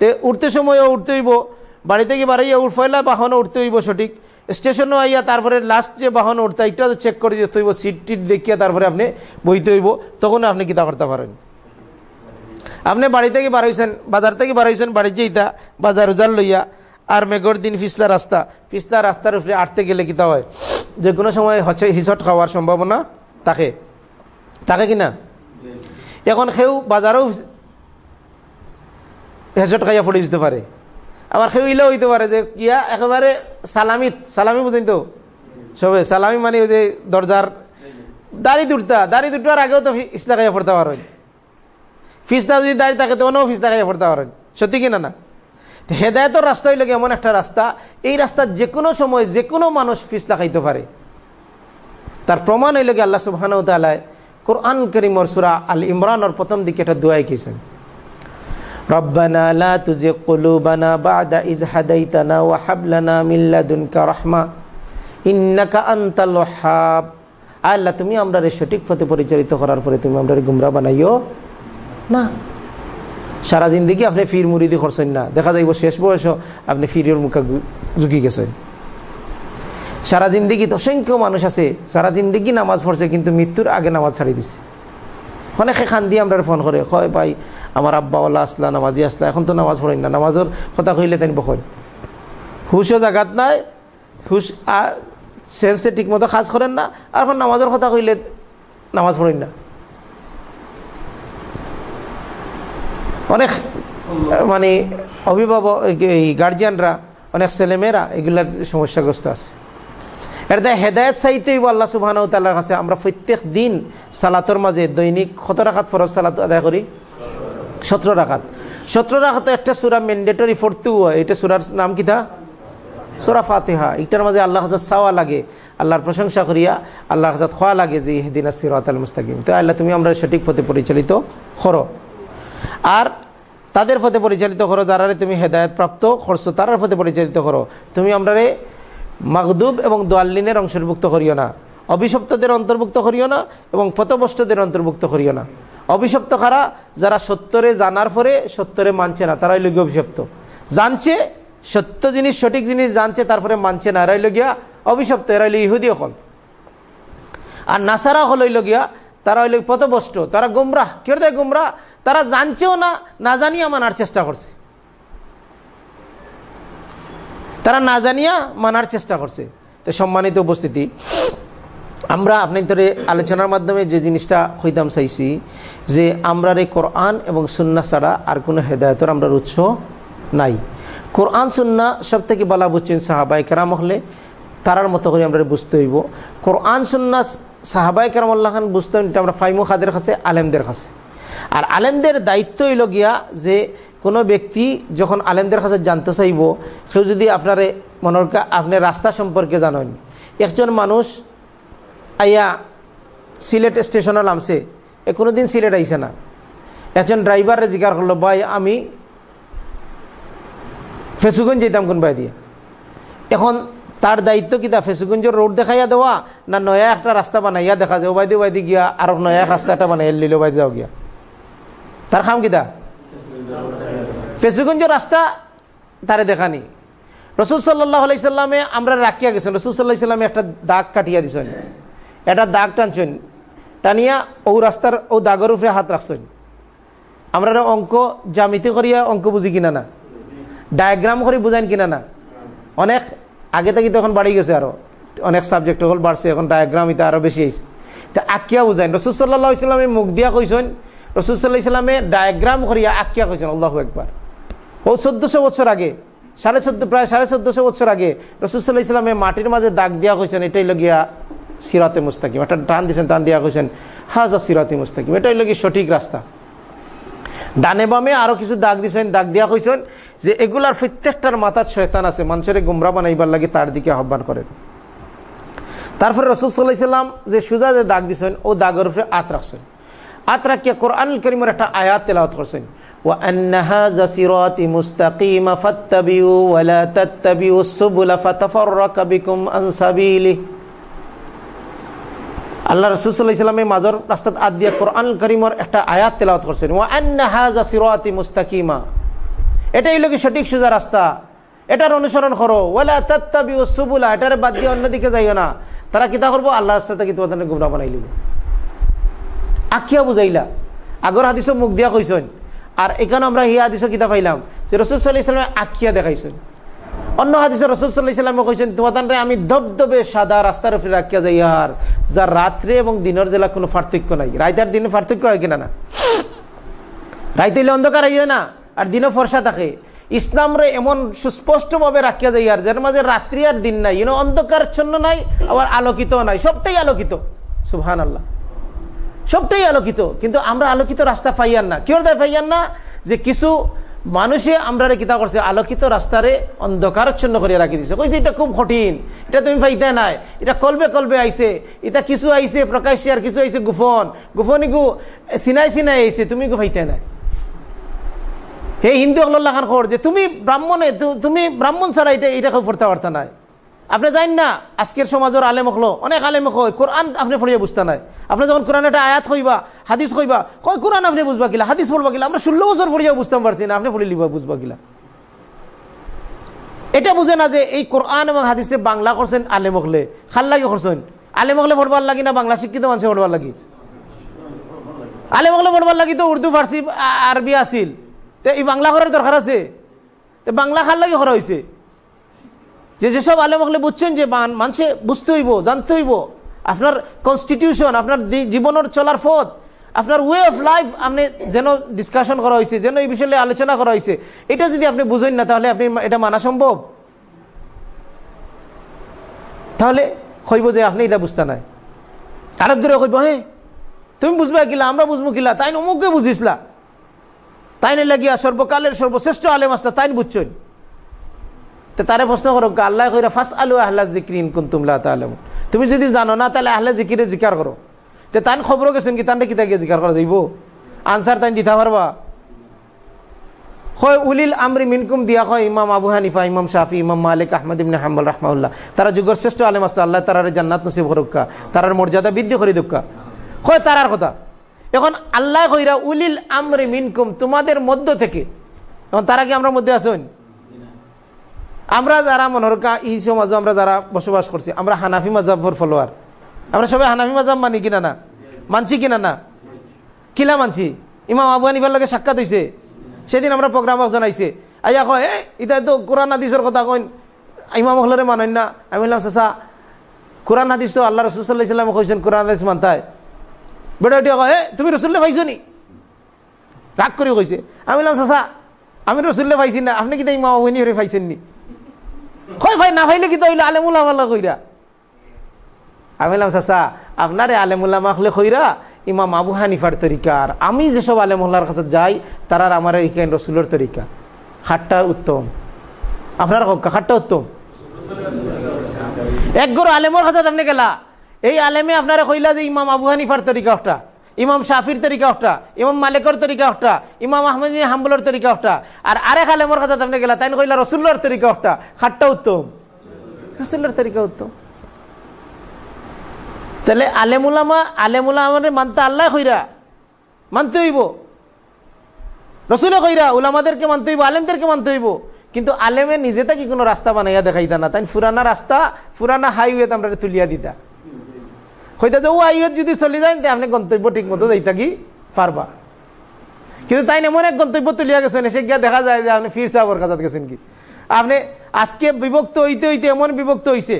তে উঠতে সময়ও উঠতে হইব, বাড়ি থেকে বাড়াইয়া উঠ ফয়লা বাহনও উঠতে হইব সঠিক। স্টেশনও আইয়া তারপরে লাস্ট যে বাহন উঠতে এটা তো চেক করে দিতে হইব সিট টিট দেখিয়া তারপরে আপনি বইতে হইব তখন আপনি কিতা করতে পারেন। আপনি বাড়ি থেকে বাড়াইছেন বাজার থেকে বাড়াইছেন বাড়ির যেইটা বাজার উজার লইয়া আর মেঘর দিন ফিসলা রাস্তা। ফিসলা রাস্তার উপরে আটতে গেলে কিতা হয়? যে কোনো সময় হচ্ছে হিসট খাওয়ার সম্ভাবনা থাকে। থাকে কিনা এখন সেও বাজারেও হেসট খাইয়া পড়ে যেতে পারে। আবার সেও ইলেও হইতে পারে যে কিয়া একেবারে সালামিত, সালামি বুঝেন তো? সবে সালামি মানে ওই যে দরজার দাড়ি দুটতা দাড়ি দুটার আগেও তো ইসলা খাইয়া পড়তে পারেন। ফিসটা যদি দাঁড়িয়ে থাকে তো অনেও ফিসটা খাইয়া পড়তে পারেন। সত্যি কিনা না? হেদায়তের রাস্তা হইলে এমন একটা রাস্তা এই রাস্তা যে কোনো সময় যে কোনো মানুষ ফিসলা খাইতে পারে তার প্রমাণ হইলে আল্লাহ সুবহানাহু তাআলা কোরআন করিমর সূরা আল ইমরানের প্রথম দিকে একটা দোয়াই কইছেন ربنا لا تزغ قلوبنا بعد إذ هديتنا وهب لنا من لدنك رحمة إنك أنت الوهاب আল্লাহ তুমি আমরা সঠিক পথে পরিচালিত করার পরে তুমি আমরা গুমরা বানাইও না সারা জিন্দিগি আপনি ফির মুড়িদি করছেন না। দেখা যাইব শেষ বয়স আপনি ফিরের মুখে ঝুঁকি গেছেন। সারা জিন্দিগি অসংখ্য মানুষ আছে, সারা জিন্দিগি নামাজ পড়ছে, কিন্তু মৃত্যুর আগে নামাজ ছাড়ি দিছে। অনেকে খান দিয়ে আমরা ফোন করে, হয় ভাই, আমার আব্বাওয়ালা আসলা, নামাজি আসলা, এখন তো নামাজ পড়েন না, নামাজের কথা কইলে তেন বখন হুশও জাগাত নাই, হুশ সেন্সে ঠিক মতো কাজ করেন না, আর এখন নামাজের কথা কইলে নামাজ পড়েন না। অনেক মানে অভিভাবক, এই গার্জিয়ানরা অনেক ছেলেমেয়েরা এগুলার সমস্যাগ্রস্ত আছে। এটা হেদায়ত চাইতেই আল্লাহ সুবাহ তাল্লার কাছে, আমরা প্রত্যেক দিন সালাতর মাঝে দৈনিক কত রাখাত ফরজ সালাত আদায় করি? সতেরো রাখাত সতেরো রাখাত একটা সুরা ম্যান্ডেটরি হয় এটা সুরার নাম কিতা সুরা ফাতেহা। এটার মাঝে আল্লাহ হাজার চাওয়া লাগে, আল্লাহর প্রশংসা করিয়া আল্লাহ হাজার খোয়া লাগে যে হেদিন সিরাত আল মুস্তাকিম। তো আল্লাহ তুমি আমরা সঠিক পথে পরিচালিত করো। আর তাদের পথে পরিচালিত করো যারা তুমি হেদায়ত প্রাপ্ত করছ, তারার পথে পরিচালিত করো। তুমি আমরা মাগদুব এবং দোয়াল্লিনের অংশভুক্ত করিও না। অভিশপ্তদের অন্তর্ভুক্ত করিও না এবং পথবষ্টদের অন্তর্ভুক্ত করিও না। অভিশপ্ত খারা যারা সত্যরে জানার পরে সত্যরে মানছে না, তারাই লগিয়া অভিশপ্ত। জানছে, সত্য জিনিস, সঠিক জিনিস জানছে, তারপরে মানছে না, এরাই লগিয়া অভিশপ্ত, এরাই ইহুদি হল আর নাসারা হল গিয়া, তারা হইল পথবষ্ট তারা গুমরাহ। কেউ দেয় গুমরাহ? তারা জানছেও না না জানিয়া মানার চেষ্টা করছে। তারা না জানিয়া মানার চেষ্টা করছে। তো সম্মানিত উপস্থিতি, আমরা আপনাদের আলোচনার মাধ্যমে যে জিনিসটা হইতাম চাইছি, যে আমরা এই কোরআন এবং সুন্না ছাড়া আর কোনো হেদায়তের আমরা উৎস নাই। কোরআন, সুন্না সব থেকে বলা বুঝছেন সাহাবাই কেরাম হলে, তারার মতো করে আমরা বুঝতে হইব। কোরআন, সুন্না সাহাবাই কেরাম আল্লাহ খান বুঝতে হইব আমরা ফাইমু খাদের কাছে, আলেমদের কাছে। আর আলেমদের দায়িত্ব হইল গিয়া যে কোনো ব্যক্তি যখন আলেমদের কাছে জানতে চাইব, কেউ যদি আপনার মনের আপনি রাস্তা সম্পর্কে জানেন। একজন মানুষ আইয়া সিলেট স্টেশনে নামছে, এ কোনো দিন সিলেট আইছে না। একজন ড্রাইভারে জিজ্ঞার করল, ভাই, আমি ফেসুগঞ্জ যেতাম কোন বাই দিয়ে? এখন তার দায়িত্ব কিতা ফেসুগঞ্জের রোড দেখাইয়া দেওয়া, না নয়া একটা রাস্তা বানাইয়া দেখা যায়? ওবাইদি ওবাইদি গিয়া আর নয়া রাস্তাটা বানাই লিল ওবাইদি যাও গিয়া। তার খাম কিতা? ফেসুগঞ্জের রাস্তা, তারে দেখানি রসুল সাল্লাহ আলাইসাল্লামে আমরা রাখিয়া গেছেন। রসুল সাল্লাহ ইসলামে একটা দাগ কাটিয়া দিছেন। একটা দাগ টানছেন। টানিয়া ও রাস্তার ও দাগের উপরে হাত রাখছেন। আমরা অঙ্ক জামিতি করিয়া অঙ্ক বুঝি কিনা না? ডায়াগ্রাম করে বুঝাইন কিনা না? অনেক আগে থেকে তখন বাড়ি গেছে আরও। অনেক সাবজেক্ট হল বাড়ছে, এখন ডায়াগ্রাম এটা আরও বেশি আইছে। তা আকিয়া বুঝাইন। রসুল সাল্লাহ ইসলামে মুখ দিয়া কইছেন ইসলামে ডায়াগ্রাম করিয়া আকিয়া কইছেন, আল্লাহ একবার ও চোদ্দশো বছর আগে, সাড়ে চোদ্দ, প্রায় সাড়ে চোদ্দশো বছর আগে রসুল্লাহ ইসলামে মাটির মাঝে দাগ দিয়া কইছেন, এটাই লগিয়া সিরাতে মুস্তাকিম। একটা টান দিয়েছেন টান দিয়া কইছেন, হাজা সিরাতে মুস্তাকিম। এটাই লগিয়ে সঠিক রাস্তা। ডানে বামে আরও কিছু দাগ দিয়েছেন দাগ দিয়া কইছেন যে এগুলার প্রত্যেকটার মাথার শয়তান আছে, মানুষের গুমরা বানাইবার লাগে তার দিকে আহ্বান করেন। তারপরে রসুল সাল্লাহ যে সুজা যে দাগ দিয়েছেন ও দাগের উপরে আত রাখছেন। আত রাখিয়া কোরআন করিমের একটা আয়াত তেলাওয়াত করছেন وأن هذا صراطي مستقيم فاتبعوا ولا تتبعوا السبل فتفرق بكم عن سبيله আল্লাহ রসুল্লাহ ইসলামের মাজর রাস্তাত আদ দিয়া কোরআন করিমর একটা আয়াত তেলাওয়াত করছেন ও আন্না হাজা সিরাতি মুস্তাকিমা এটাই লোক সঠিক সোজা রাস্তা এটার অনুসরণ করো ওয়ালা তাত্তাবি ও সুবুলা এটার বাদ দিয়ে অন্যদিকে যাইও না তারা কিতা করবো আল্লাহ রাস্তা থেকে তোমাদের গুমরা বানাই লিব আখিয়া বুঝাইলা আগর হাদিস মুখ দিয়া কইছেন আর এখানে আমরা হিয়া হাদিস কিতা পাইলাম, যে সাল্লাহ ইসলামে আখিয়া দেখাইছেন। অন্য হাদিসে রসুল সাল্লাহ ইসলামে কইছেন তোমাদের আমি ধবধবে সাদা রাস্তার উপরে রাখিয়া যাই আর যার রাত্রে এবং দিনের জেলা কোনো পার্থক্য নাই। রাইতার দিনে পার্থক্য হয় কিনা না রাইতে অন্ধকার হইয়া না আর দিনও ফর্সা থাকে। ইসলামরে এমন সুস্পষ্টভাবে রাখিয়া যাই আর যার মাঝে রাত্রি আর দিন নাই। ইনো অন্ধকারচ্ছন্ন নাই, আবার আলোকিত নাই, সবটাই আলোকিত। সুহান আল্লাহ সবটাই আলোকিত, কিন্তু আমরা আলোকিত রাস্তা পাইয়ান না। কেউ দেয় পাইয়ান না? যে কিছু মানুষে আমরা কিতা করছে, আলোকিত রাস্তারে অন্ধকারচ্ছন্ন করে রাখি দিছে। কইছে, এটা খুব কঠিন, এটা তুমি পাইতে নাই, এটা কলবে কলবে আইছে, এটা কিছু আইছে, প্রকাশ্যে আর কিছু আইছে গুফন গুফনি গু চিনাই চিনাই আইছে, তুমি গু পাইতে নাই। হে হিন্দু হল্লাহ খান খবর, যে তুমি ব্রাহ্মণে তুমি ব্রাহ্মণ ছাড়া এটা এটা কেউ পড়তে পারতা নাই। আপনি জানেন না, আজকের সমাজের আলেম হলো, অনেক আলেম কয় কোরআন আপনি পড়িয়া বুঝতে নাই। আপনি যখন কোরআন একটা আয়াত হইবা, হাদিস কইবা কয় কোরআন আপনি বুঝবা কিলা, হাদিস পড়বা কিলা, আমরা ষোলো বছর পড়িয়া বুঝতে পারছি না, আপনি পড়ে লিবা, বুঝবা কিলা। এটা বুঝে না যে এই কোরআন এবং হাদিসে বাংলা করছেন, আলেম হলে। খাল লাগি করছেন। আলেম হলে পড়বার লাগি না বাংলা শিক্ষিত মানুষ পড়বার লাগি? আলেম হলে পড়বার লাগি তো উর্দু, ফার্সি আরবি আসিল তো এই বাংলা করার দরকার আছে? তো বাংলা খাল লাগি করা হয়েছে যে যেসব আলেম হলে বুঝছেন যে মানুষে বুঝতে হইব, জানতে হইব, আপনার কনস্টিটিউশন আপনার জীবনের চলার পথ, আপনার ওয়ে অফ লাইফ আপনি যেন ডিসকাশন করা হয়েছে যেন এই বিষয়ে আলোচনা করা হয়েছে এটা যদি আপনি বুঝেন না, তাহলে আপনি এটা মানা সম্ভব? তাহলে কইব যে আপনি এটা বুঝতে নাই। আরেক দূরে কইব হ্যাঁ তুমি বুঝবা কিলা, আমরা বুঝব কিলা তাই অমুককে বুঝিসলা তাই লাগিয়া সর্বকালের সর্বশ্রেষ্ঠ আলেম আসতা তাই বুঝছেন। তো তারে প্রশ্ন করো আল্লাহ কইরা ফাস আলু আহ্লা জিক্রিন কুন তুমলা তাহলে তুমি যদি জানো না, তাহলে আহ্লা জিকিরে জিকার করো। তো তান খবর গেছেন কি তানটা কিতা গিয়ে জিকার করা যাইব? আনসার তাই দিতে পারবা? হয় উলিল আমরি মিনকুম দিয়া হয় ইমাম আবু হানিফা, ইমাম শাফি, ইমাম মালিক, আহমদ ইবনে হাম্বল রাহমাউল্লাহ তারা যুগের শ্রেষ্ঠ আলেম আসতো আল্লাহ তারার জান্নাত নসিব হরক্কা তারার মর্যাদা বৃদ্ধি করি দুঃখা হয় তারার কথা। এখন আল্লাহ কইরা, উলিল আমরি মিনকুম, তোমাদের মধ্য থেকে। এখন তারা কি আমরা মধ্যে আসেন আমরা যারা মনোরকা এই সমাজ আমরা যারা বসবাস করছি, আমরা হানাফি মাজাবর ফলোয়ার আমরা সবাই হানাফি মাজাব মানি কিনা না? মানছি কিনা না? কিলা মানছি? ইমাম আবু হানিফার লাগে সাক্ষাৎ হয়েছে সেদিন আমরা প্রোগ্রাম জানাইছে আইয়া কয় এটা তো কোরআন আদিসের কথা কইন। ইমাম হলরে মানেন না। আমি বললাম, চাচা, কোরআন হাদিস তো আল্লাহ রসুল্লাহ ইসলামে কইছেন, কোরআন হাদিস মানতায় বেটা কয়, এ, তুমি রসুল্লে পাইছো নি? রাগ করে কইছে। আমি বললাম, চাচা, আমি রসুল্লে পাইছি না। আপনি কি ইমাম হইনি হরে পাইছেন নি? কয় ভাই, না পাইলে কি তো হইলে আলেমুল্লাহ আল্লাহ কইরা? আমি বললাম, চাচা, আপনারে আলেমুল্লাহ মাখলে কইরা ইমাম আবু হানিফার তরিকা আর আমি যেসব আলেমুল্লাহর কাছে যাই, তারার আমার এইখান রসুলের তরিকা? খাটটা উত্তম। আপনার খাটটা উত্তম? এক গরু আলেমর কাছে আপনি গেলা। এই আলেমে আপনারা কইলা যে ইমাম আবু হানিফার তরিকা ইমাম শাফির তরিকা একটা, ইমাম মালিকর তরিকা একটা, ইমাম আহমদ হাম্বুলের তরিকা একটা, আর আরেক আলেমর কাছে আপনি গেলা তাই কইলা রসুল্লার তরিকা একটা, খাটটা উত্তম। রসুল্লার তরিকা উত্তম। তাহলে আলেমুলামা আলেমুলামারে মানতে আল্লাহ কইরা মানতে হইব। রসুলে কইরা উলামাদেরকে মানতে হইব, আলেমদেরকে মানতে হইব। কিন্তু আলেমে নিজে কি কোনো রাস্তা বানাইয়া দেখাইতা না। তাই ফুরানা রাস্তা, ফুরানা হাইওয়ে আমরা তুলিয়া দিতা। হইতা যে, ও হাইওয়ে যদি চলি যায়, তে আপনি গন্তব্য ঠিক মতো যাইতা কি? পারবা। কিন্তু তাই এমন এক গন্তব্য তুলিয়া গেছেন সে গিয়া দেখা যায় যে, আপনি ফির সাহর কাছে গেছেন কি? আপনি আজকে বিভক্ত হইতে হইতে এমন বিভক্ত হইছে,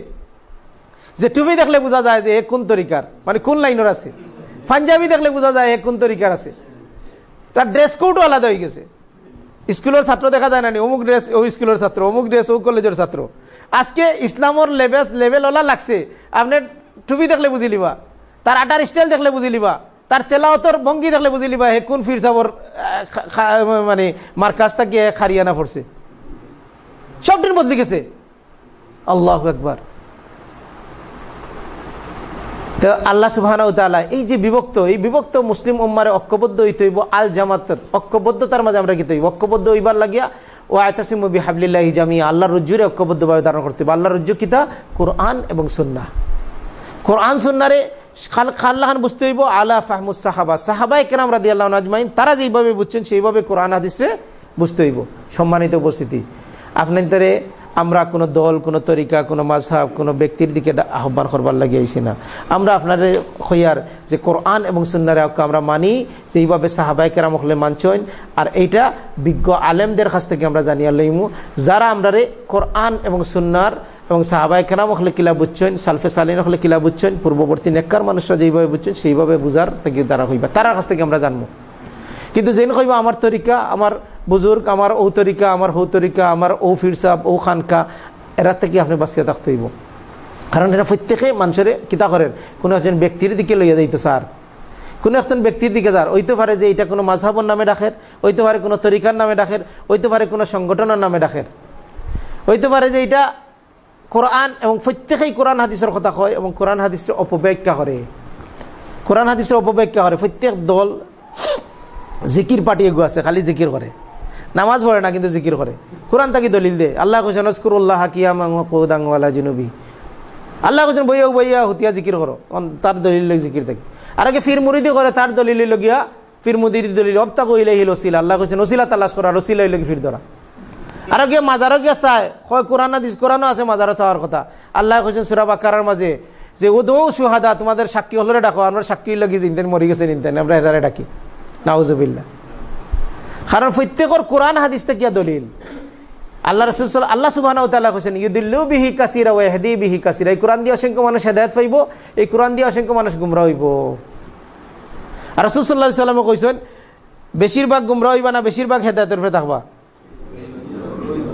যে টুপি দেখলে বোঝা যায় যে, এ কোন তরিকার? মানে কোন লাইনের আছে? পাঞ্জাবি দেখলে বোঝা যায় এ কোন তরিকার আছে? তার ড্রেস কোডও আলাদা হয়ে গেছে। স্কুলের ছাত্র দেখা যায় না অমুক ড্রেস ও স্কুলের ছাত্র, অমুক ড্রেস ও কলেজের ছাত্র। আজকে ইসলামর লেভেল লেভেল ওলা লাগছে। আপনি টুপি দেখলে বুঝি লিবা, তার আটার স্টাইল দেখলে বুঝি লিবা, তার তেলাওতর ভঙ্গি দেখলে বুঝি লিবা, হে কোন ফির সাবর মানে মার্কাজ থেকে খারিয়ানা পড়ছে। সব দিন বদলে গেছে। আল্লাহ একবার তো আল্লাহ সুবাহ এই যে বিভক্ত, এই বিভক্ত মুসলিম উম্মারে ঐক্যবদ্ধ হইতে হইব আল জামাতের ঐক্যবদ্ধতার মাঝে আমরা কি হইব। ঐক্যবদ্ধ হইবার লাগিয়া ও আয়তাসিমবি হাবলিল্লাহ জামি আল্লাহ রজ্জুরে ঐক্যবদ্ধভাবে ধারণ করতে হবে আল্লাহ রজ্জু কিতা? কোরআন এবং সুন্না কোরআন সুন্নারে খাল্লাহান বুঝতে হইব, আলা ফাহমুদ সাহাবা। সাহাবাই কেন আমরা আল্লাহ নাজমাইন তারা যেইভাবে বুঝছেন, সেইভাবে কোরআন হাদিসে বুঝতে হইব। সম্মানিত উপস্থিতি, আপনাদের আমরা কোনো দল, কোনো তরিকা, কোনো মাঝহাব কোনো ব্যক্তির দিকে আহ্বান করবার লাগে আইসি না। আমরা আপনাদের হইয়ার যে কোরআন এবং সুন্নারে আমরা মানি যে এইভাবে সাহাবাই কেরাম হলে মানছেন, আর এইটা বিজ্ঞ আলেমদের কাছ থেকে আমরা জানিয়া লইমু। যারা আমরা কোরআন এবং সুন্নার এবং সাহাবাই কেরাম হলে কিলা বুঝছেন, সালফে সালিন হলে কিলা বুঝছেন, পূর্ববর্তী নেককার মানুষরা যেইভাবে বুঝছেন, সেইভাবে বুঝার থেকে তারা হইবা। তার কাছ থেকে আমরা জানব। কিন্তু যেন কইবা আমার তরিকা, আমার বুজুর্গ, আমার ও তরিকা, আমার হৌ তরিকা, আমার ও ফিরসাব ও খানকা, এরা থেকে আপনি বাঁচিয়ে থাকতে হইব। কারণ এরা প্রত্যেকে মানুষের কিতা করেন? কোনো একজন ব্যক্তির দিকে লইয়া যাইতো স্যার। কোনো একজন ব্যক্তির দিকে যার। ওইতে পারে যে এটা কোনো মাঝহাবর নামে ডাকের ওইতে পারে কোনো তরিকার নামে ডাকের ওইতে পারে কোনো সংগঠনের নামে ডাকের। ওইতে পারে যে এটা কোরআন এবং প্রত্যেকেই কোরআন হাদিসের কথা কয় এবং কোরআন হাদিসের অপব্যাখ্যা করে। কোরআন হাদিসের অপব্যাখ্যা করে। প্রত্যেক দল জিকির পাটি এগু আছে, খালি জিকির করে। নামাজ পড়ে না, কিন্তু জিকির করে। কোরআন তাকে দলিল দে আল্লাহ কৈছেন নস্কুরুল্লাহ হাকিয়া কৌদাংওয়ালা জিনবী। আল্লাহ কৈছেন বইয়া বইয়া হুতিয়া জিকির করো। তার দলিল জিকির থাকি। আর আগে ফির মুরিদি করে, তার দলিল লগিয়া ফির মুদির দলিল অপ্তা কইলে হিল ওসিলা আল্লাহ কৈছেন ওসিলা তালাশ করা রসিলা ফির ধরা। আর গিয়ে মাজারও গিয়া চায়। হয় কোরআন দিস কোরআনও আছে মাজারও চাওয়ার কথা। আল্লাহ কৈছেন সুরা বাকার মাঝে যে ও দৌ সুহাদা তোমাদের সাক্ষী হলে ডাকো, আমরা সাক্ষী লগি ইনতেন মরি গেছেন ইনতেন আমরা এরারে ডাকি। নাউজবিল্লা কারণ প্রত্যেকর কোরআন, হাদিস থেকে দলিল। আল্লাহ রসুল আল্লাহ সুবাহ কৈছেন ইউদিল্লু বিহি কাসিরা ও হেদি বিহি কাসিরা। এই কোরআন দিয়ে অসংখ্য মানুষ হেদায়ত পাইব, এই কোরআন দিয়ে অসংখ্য মানুষ গুমরা হইব। আর রসুল্লাহ সাল্লামে কইছেন, বেশিরভাগ গুমরা হইবা না, বেশিরভাগ হেদায়তের উপরে থাকবা।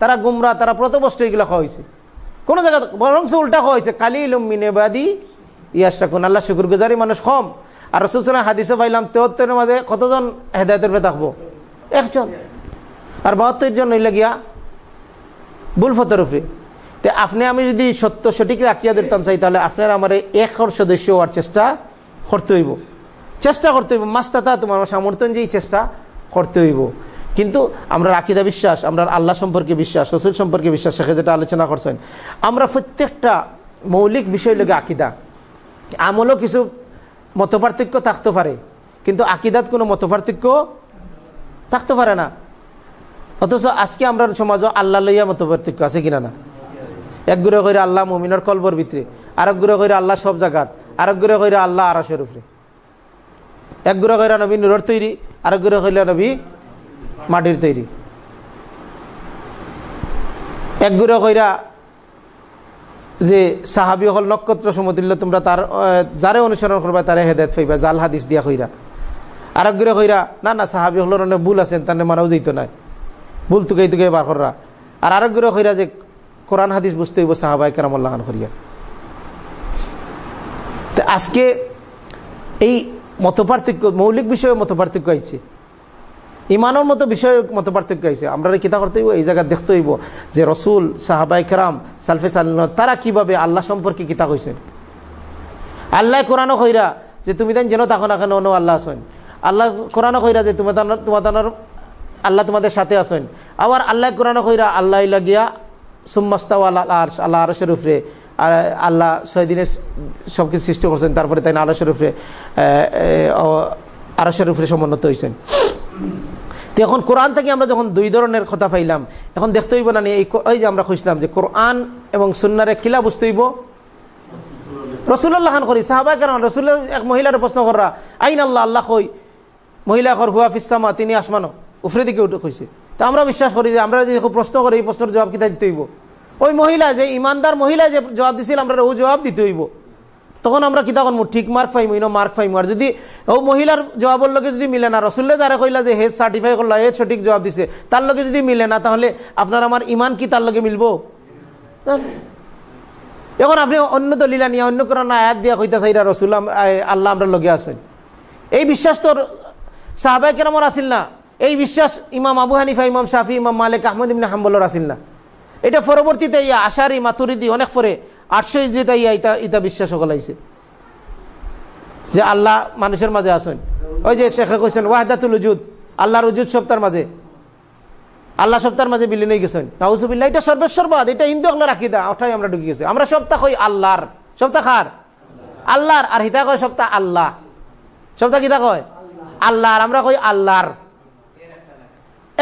তারা গুমরা, তারা প্রতবস্তু, এগুলো খাওয়া হয়েছে কোনো জায়গা বরং উল্টা খাওয়া হয়েছে কালি ইলমিনেবাদি ইয়াশাকুন আল্লাহ শুকুর গুজারি মানুষ কম। আর রসুসলা হাদিসে পাইলাম তেহত্তরের মাঝে কতজন হেদায়তের উপরে থাকব? একজন। আর বাহাত্তর জন হইলে গিয়া বুল ফতর উপরে। তো আপনি, আমি যদি সত্য সঠিক রাখিয়া দিতাম চাই, তাহলে আপনার আমার এক সদস্য হওয়ার চেষ্টা করতে হইব। চেষ্টা করতে হইব। মাস্তাতা তোমার সামর্থ্য অনুযায়ী চেষ্টা করতে হইব। কিন্তু আমরা আকিদা বিশ্বাস, আমরা আল্লাহ সম্পর্কে বিশ্বাস, রসুল সম্পর্কে বিশ্বাস, শেখে যেটা আলোচনা করছেন, আমরা প্রত্যেকটা মৌলিক বিষয় লেগে আকিদা। আমলও কিছু মতপার্থক্য থাকতে পারে, কিন্তু আকিদাত কোনো মতপার্থক্য থাকতে পারে না। অথচ আজকে আমরা সমাজ আল্লাহ লইয়া মতপার্থক্য আছে কিনা না? এক গুড়ে করে আল্লাহ মমিনের কলবর ভিতরে, আরেক গুড়ে করে আল্লাহ সব জায়গাত আরেক গুড়ে করে আল্লাহ আরাসের উপরে। এক গুড়ে কইরা নবী নুরের তৈরি, আরেক গুড়ে কইরা নবী মাটির তৈরি। এক গুড়ে কইরা যে সাহাবি হল নক্ষত্র সমতুল্য, তোমরা তার যারে অনুসরণ করবা তারে হেদায়ত পাইবা, জাল হাদিস দিয়া কইরা। আরেক গুড়ে কইরা, না না, সাহাবি হল অনেক ভুল আছেন তার মানাও যেত নাই ভুল তুকে তুকে বার কররা। আর আরেক গুড়ে কইরা যে কোরআন হাদিস বুঝতে হইব সাহাবাই কেরামল্লাহ করিয়া। তো আজকে এই মতপার্থক্য, মৌলিক বিষয়ে মতপার্থক্য আইছে। ইমানের মতো বিষয়ে মতপার্থক্য আইছে আমরা কিতা করতে হইব? এই জায়গায় দেখতে হইব যে রসুল, সাহাবাই কেরাম, সালফে সাল তারা কীভাবে আল্লাহ সম্পর্কে কিতা কইছেন আল্লাহ কোরআনও কইরা যে তুমি তাই যেন তখন এখন অন্য আল্লাহ আসেন আল্লাহ কোরআনও কইরা যে তুমি তোমার আল্লাহ তোমাদের সাথে আসেন আবার আল্লাহ কোরআনও কইরা আল্লাহ লাগিয়া সুম্মাস্তাও আল্লাহ আল্লাহ আর আল্লাহ ছয় দিনে সব কিছু সৃষ্টি করছেন, তারপরে তাই আরসের উপরে আরসের উপরে সমুন্নত হয়েছেন এখন কোরআন থেকে আমরা যখন দুই ধরনের কথা পাইলাম, এখন দেখতে হইব না, এই ওই যে আমরা খুঁজলাম যে কোরআন এবং সুন্নারে কিলা বুঝতে হইব? রসুল্লাহ খান করি সাহাবা কেন রসুল্লাহ এক মহিলার প্রশ্ন করা আইন আল্লাহ আল্লাহ কই? মহিলা কর হুয়া ফিসামা তিনি আসমানো। উফরে দিকে উঠে কইছে। তা আমরা বিশ্বাস করি যে আমরা যে প্রশ্ন করি, এই প্রশ্নের জবাব কিতা দিতে হইব? ওই মহিলা যে ইমানদার মহিলা যে জবাব দিছিল, আমরা ও জবাব দিতে হইব। তখন আমরা কিতা করব ঠিক মার্ক পাইমু, ইনো মার্ক পাইমু। আর যদি, ও মহিলার জবাবের লগে যদি মিলে না রসুল্লে যারা কইলা যে হেজ সার্টিফাই করল, হে সঠিক জবাব দিছে, তার লগে যদি মিলে না, তাহলে আপনার আমার ইমান কি তার লগে মিলবো? এখন আপনি অন্য দলিলা নিয়ে, অন্য কোরআন আয়াত দিয়া কইতা চাইরা রসুল আল্লাহ আমরা লগে আছেন। এই বিশ্বাস তোর সাহাবাই কেরামর আসিল না? এই বিশ্বাস ইমাম আবু হানিফা, ইমাম শাফি, ইমাম মালিক, আহমদ ইমনা হাম্বলর আসিল না? এটা পরবর্তীতে ইয়া আশারি, মাতুরিদি, অনেক পরে আটশো ইজরিতে ইয়া ইতা ইতা বিশ্বাস সকলাইছে যে আল্লাহ মানুষের মাঝে আসেন ওই যে শেখে কইছেন, ওয়াহদাতুল উজুদ। আল্লাহর উজুদ সপ্তাহের মাঝে। আল্লাহ সপ্তাহের মাঝে বিলীন হয়ে গেছেন। নাউজুবিল্লাহ, এটা সর্বেশ্বরবাদ, এটা হিন্দু আল্লাহ রাখি দা ওটাই আমরা ঢুকে গেছি। আমরা সপ্তাহ কই আল্লাহর। সপ্তাহ খার আল্লাহর। আর হিতা কয় সপ্তাহ আল্লাহ। সপ্তাহ কিতা কয়? আল্লাহর। আমরা কই আল্লাহর।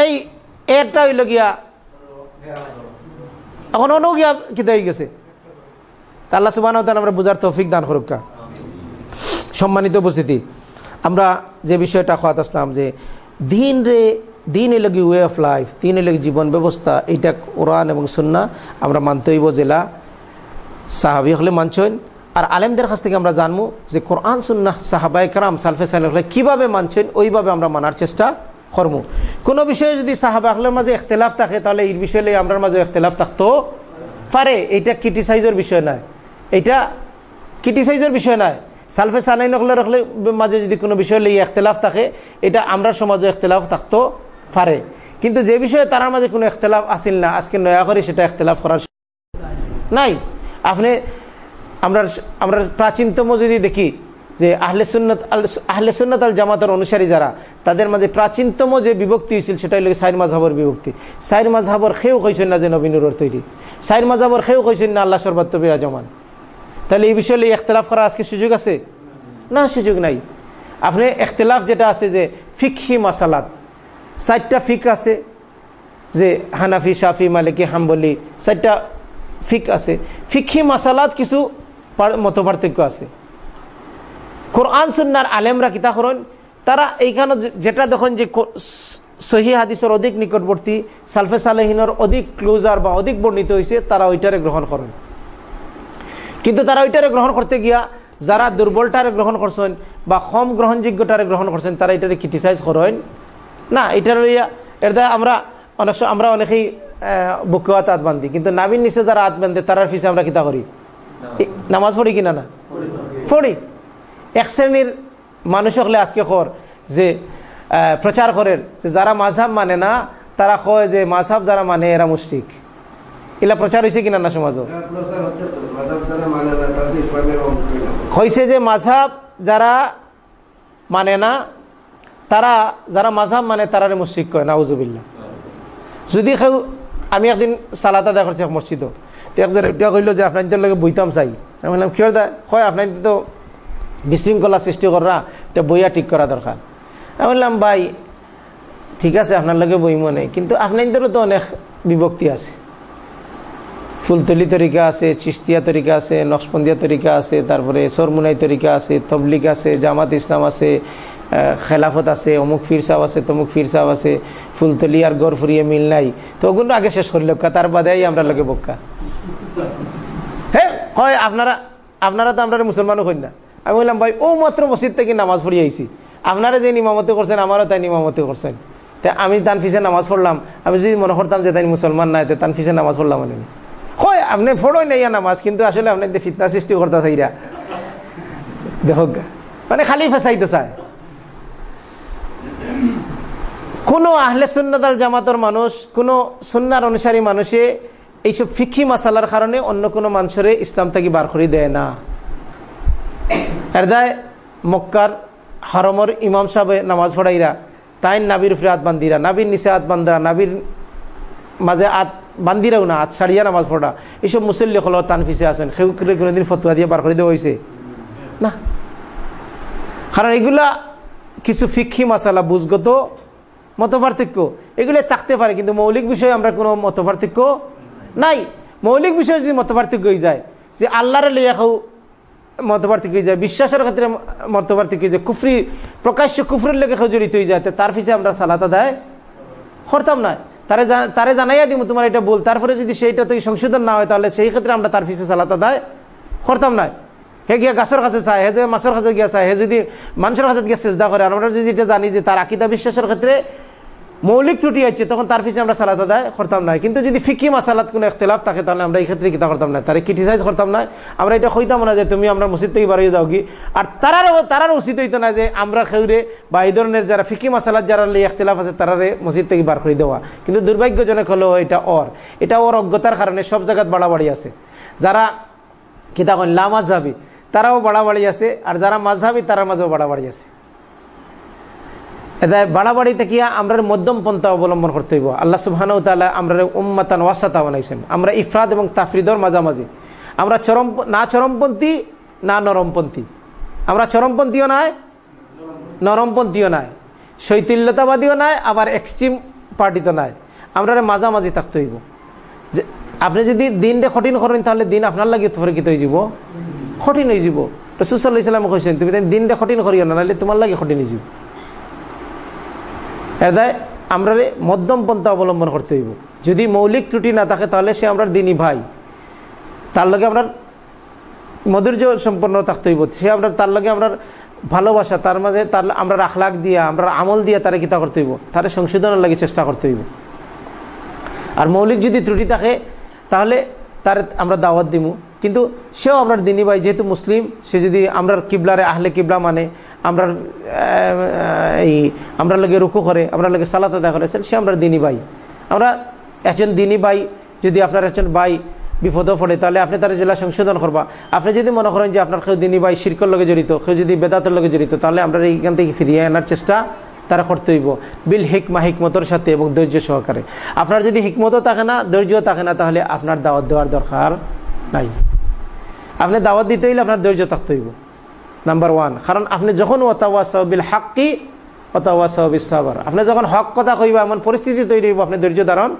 এই, এরটা হইল গিয়া, এখন অনু গিয়া কিতা হয়ে গেছে? আল্লাহ সুবাহ আমরা বুঝার তৌফিক দান করুকা সম্মানিত উপস্থিতি, আমরা যে বিষয়টা খাওয়াত আসলাম যে দিন রে, দিন এলাকি ওয়ে অফ লাইফ দিন এলাকি জীবন ব্যবস্থা এইটা কোরআন এবং সন্না আমরা মানতে হইব জেলা সাহাবি হলে মানছেন। আর আলেমদের কাছ থেকে আমরা জানব যে কোরআন সুন্না সাহাবাই কারাম, সালফে সালে কীভাবে মানছেন, ওইভাবে আমরা মানার চেষ্টা করব। কোনো বিষয়ে যদি সাহাবা আখলের মাঝে এখতলাফ থাকে, তাহলে এই বিষয়ে আমরা মাঝে এখতলাফ থাকতেও পারে। এইটা ক্রিটিসাইজের বিষয় নয়। এইটা ক্রিটিসাইজের বিষয় নয়। সালফে সালাইন রাখলে মাঝে যদি কোনো বিষয় লিয়ে এখতলাফ থাকে, এটা আমরা সমাজে এখতলাফ থাকতো পারে। কিন্তু যে বিষয়ে তার মাঝে কোনো এখতলাফ আসিল না, আজকে নয়া করে সেটা এখতলাফ করার নাই। আপনি, আমরা আমরা প্রাচীনতম যদি দেখি যে আহলে সুন্নত আহলে সুন্নত আল জামাতের অনুসারী যারা, তাদের মাঝে প্রাচীনতম যে বিভক্তি হয়েছিল সেটা হলো সাইর মাঝহাবর বিভক্তি। সাইর মাঝহাবর খেয়েও কইছেন না যে নবীনুর তৈরি। সাইর মাঝহাবর খেয়েও কইছেন না আল্লাহ সর্বাত্ম বিরাজমান তাহলে এই বিষয়ে এখতলাফ করার আজকে সুযোগ আছে? না, সুযোগ নাই। আপনি এখতলাফ যেটা আছে যে ফিকহি মাসালাত, চারটা ফিক আছে যে হানাফি সাফি মালিকি, হাম্বলি, চারটা ফিক আছে। ফিকহি মাসালাত কিছু মত পার্থক্য আছে। কোরআন, সুন্নার আলেমরা কিতা করেন? তারা এইখানে যেটা দেখেন যে সহি হাদিসের অধিক নিকটবর্তী, সালফে সালেহিনের অধিক ক্লোজার বা অধিক বর্ণিত হয়েছে তারা ওইটারে গ্রহণ করেন। কিন্তু তারা ওইটারে গ্রহণ করতে গিয়া যারা দুর্বলটারে গ্রহণ করছেন বা কম গ্রহণযোগ্যটারে গ্রহণ করছেন তারা এটারে ক্রিটিসাইজ করেন। না এটার লইয়া দ্বারা আমরা অনেক আমরা অনেকেই বুকুয়াত আত বান্ধি কিন্তু নাবিন নিচে যারা আত বান্ধে তারার ফিসে আমরা কিতা করি? নামাজ পড়ি। কিনা না? পড়ি। এক শ্রেণির মানুষ হলে আজকে কর যে প্রচার করেন যে যারা মাঝহাব মানে না তারা কয় যে মাঝহাব যারা মানে এরা মুশরিক। এলা প্রচার হয়েছে কিনা না সমাজ হয়েছে যে মাঝহাব যারা মানে না তারা যারা মাঝাব মানে তারারে মুশ্রিক কয় নাউজুবিল্লা যদি কেউ আমি একদিন সালাতা দেখা করছি মসজিদও তো একজন এটা কইল যে আপনার লগে বইতাম চাই। আমি বললাম কিয় দা? কয় আপনার তো বিশৃঙ্খলা সৃষ্টি করা এটা বইয়া ঠিক করা দরকার। আমি বললাম ভাই ঠিক আছে আপনার লগে বই মনে কিন্তু আপনাদেরও তো অনেক বিভক্তি আছে। ফুলতলি তরিকা আছে চিস্তিয়া তরিকা আছে, নকশবন্দিয়া তরিকা আছে, তারপরে সরমুনাই তরিকা আছে তবলিক আছে, জামাত ইসলাম আছে খেলাফত আছে, অমুক ফির সাহ আছে, তমুক ফির সাহ আছে, ফুলতলি আর গড় ফুরিয়ে মিল নাই। তো ওগুলো আগে শেষ করি লোকা, তার বাদেই আমরা লোকে বক্কা হ্যাঁ কয়, আপনারা আপনারা তো আমরা মুসলমানও কই না। আমি বললাম, ভাই, ও মাত্র মসজিদ থেকে নামাজ পড়িয়ে আইছি। আপনারা যে নিমামতি করছেন, আমারও তাই নিমামতি করছেন। তা আমি তান ফিসে নামাজ পড়লাম। আমি যদি মনে করতাম যে তাই মুসলমান নাই তান ফিসে নামাজ পড়লাম হয় আপনি ফোড়ই নাই নামাজ, কিন্তু আসলে আপনি ফিতনা সৃষ্টি করতে চাইরা। দেখো মানে খালি ফেসাইতে চায়। কোনো আহলে সুন্নাদার জামাতর মানুষ, কোনো সুন্নার অনুসারী মানুষে এইসব ফিকি মাসালার কারণে অন্য কোনো মানুষের ইসলাম থেকে বার করে দেয় না। এর দায় মক্কার হরমর ইমাম সাহেব নামাজ পড়াইরা তাই নাবির উপরে হাত বান্দিরা নাবির নিচে হাত বান্ধা নাবির মাঝে হাত বান্দিরাও না হাত সারিয়া নামাজ পড়া এইসব মুসল্লি হল তান ফিসে আছেন কোনোদিন ফতুয়া দিয়ে বার করে দেওয়া হয়েছে না। কারণ এগুলা কিছু ফিক্ষি মাসালা বুঝগত মত পার্থক্য এগুলো থাকতে পারে কিন্তু মৌলিক বিষয়ে আমরা কোনো মত পার্থক্য নাই। মৌলিক বিষয়ে যদি মত পার্থক্য হয়ে যায়, যে আল্লাহরে লইয়া খাও মত পার্থক্য হয়ে যায় বিশ্বাসের ক্ষেত্রে মত পার্থক্য হয়ে যায়, কুফরি প্রকাশ্য কুফরের লেগে জড়িত হয়ে যায় তার পিছিয়ে আমরা সালাতা দেয় করতাম না তারে জানাইয়া দিব তোমার এটা বল তারপরে যদি সেইটা তুই সংশোধন না হয়, তাহলে সেই ক্ষেত্রে আমরা তার ফিসে চালাতা দেয় করতাম না। হে গিয়া গাছের কাছে চায়, হে যে মাছের কাছে গিয়া চায়, হে যদি মানুষের কাছে গিয়ে চেষ্টা করে আমরা যদি এটা জানি যে তার আকিদা বিশ্বাসের ক্ষেত্রে মৌলিক ত্রুটি আছে, তখন তার পিছিয়ে আমরা সালাত আদায় করতাম না। কিন্তু যদি ফিকি মাসালাত কোনো এখতলাফ থাকে, তাহলে আমরা এই ক্ষেত্রে কিতা করতাম না। তারা ক্রিটিসাইজ করতাম না। আমরা এটা হইতাম না যে তুমি আমরা মসজিদ থেকে বাড়িয়ে যাও কি। আর তারারও তারারও উচিত হইতো না যে আমরা খেউরে বা এই ধরনের যারা ফিকি মাসালাত যারা এখতলাফ আছে, তারারে মসজিদ থেকে বার করে দেওয়া। কিন্তু দুর্ভাগ্যজনক হলো এটা অর। এটা ওর অজ্ঞতার কারণে সব জায়গায় বাড়াবাড়ি আছে। যারা কিতা কন লামাজাবি তারাও বাড়াবাড়ি আছে। আর যারা মাঝহাবি, তারার মাঝেও বাড়াবাড়ি আছে। এটা বাড়াবাড়ি থাকিয়া আমরা মধ্যম পন্থা অবলম্বন করতে হইব। আল্লাহ সুবহান তালা আমরা উম্মাতান ওয়াসাতা বানাইছেন। আমরা ইফরাদ এবং তাফরিদর মাঝামাঝি। আমরা চরম, না চরমপন্থী, না নরমপন্থী। আমরা চরমপন্থীও নাই, নরমপন্থীও নাই। শৈতিল্যতাবাদীও নাই, আবার এক্সট্রিম পার্টি তো নাই। আমরা মাঝামাঝি থাকতে হইব। যে, আপনি যদি দিনটা কঠিন করেন, তাহলে দিন আপনার লাগে ফরিকিত হয়ে যাব। কঠিন হয়ে যাব। রসুসাল্লাহ ইসলাম কৈছেন তুমি দিনটা কঠিন করিও না, নাহলে তোমার লাগে কঠিন হয়ে যাব। এদায় আমরা মধ্যম পন্থা অবলম্বন করতে হইব। যদি মৌলিক ত্রুটি না থাকে, তাহলে সে আমরা দিনী ভাই। তার লগে আপনার মধুর্য সম্পন্ন থাকতে হইব। সে আপনার তার লগে আপনার ভালোবাসা, তার মাঝে তার আমরা আখলাখ দিয়া আমরা আমল দিয়া তারা কিতা করতে হইব। তার সংশোধনের লাগে চেষ্টা করতে হইব। আর মৌলিক যদি ত্রুটি থাকে, তাহলে তার আমরা দাওয়াত দিব কিন্তু সেও আমরা দিনী ভাই, যেহেতু মুসলিম, সে যদি আমরা কিবলারে আহলে কিবলা মানে আমরা এই আমরা লগে রুখু করে আমরা লগে সালাত আদা করে সে আমরা দিনী ভাই। আমরা একজন দিনী ভাই, যদি আপনার একজন ভাই বিপদও পড়ে, তাহলে আপনি তার জেলা সংশোধন করবা। আপনি যদি মনে করেন যে আপনার কেউ দিনী ভাই শিরকর লগে জড়িত, কেউ যদি বেদাতের লগে জড়িত, তাহলে আমরা এইখান থেকে ফিরিয়ে আনার চেষ্টা তারা করতে হইব। বিল হিকমা হিকমতর সাথে এবং ধৈর্য সহকারে। আপনার যদি হিকমতও থাকে না ধৈর্য থাকে না, তাহলে আপনার দাওয়াত দেওয়ার দরকার নাই। আপনি দাওয়াত দিতে হইলে আপনার ধৈর্য থাকতে হইব। নাম্বার ওয়ান কারণ আপনি যখন ওতাওয়াসাবিল হাক্কি ওতাওয়াসাবিল সাবার, আপনি যখন হক কথা কইবা, এমন পরিস্থিতি তৈরি হইব, আপনি ধৈর্য ধারণ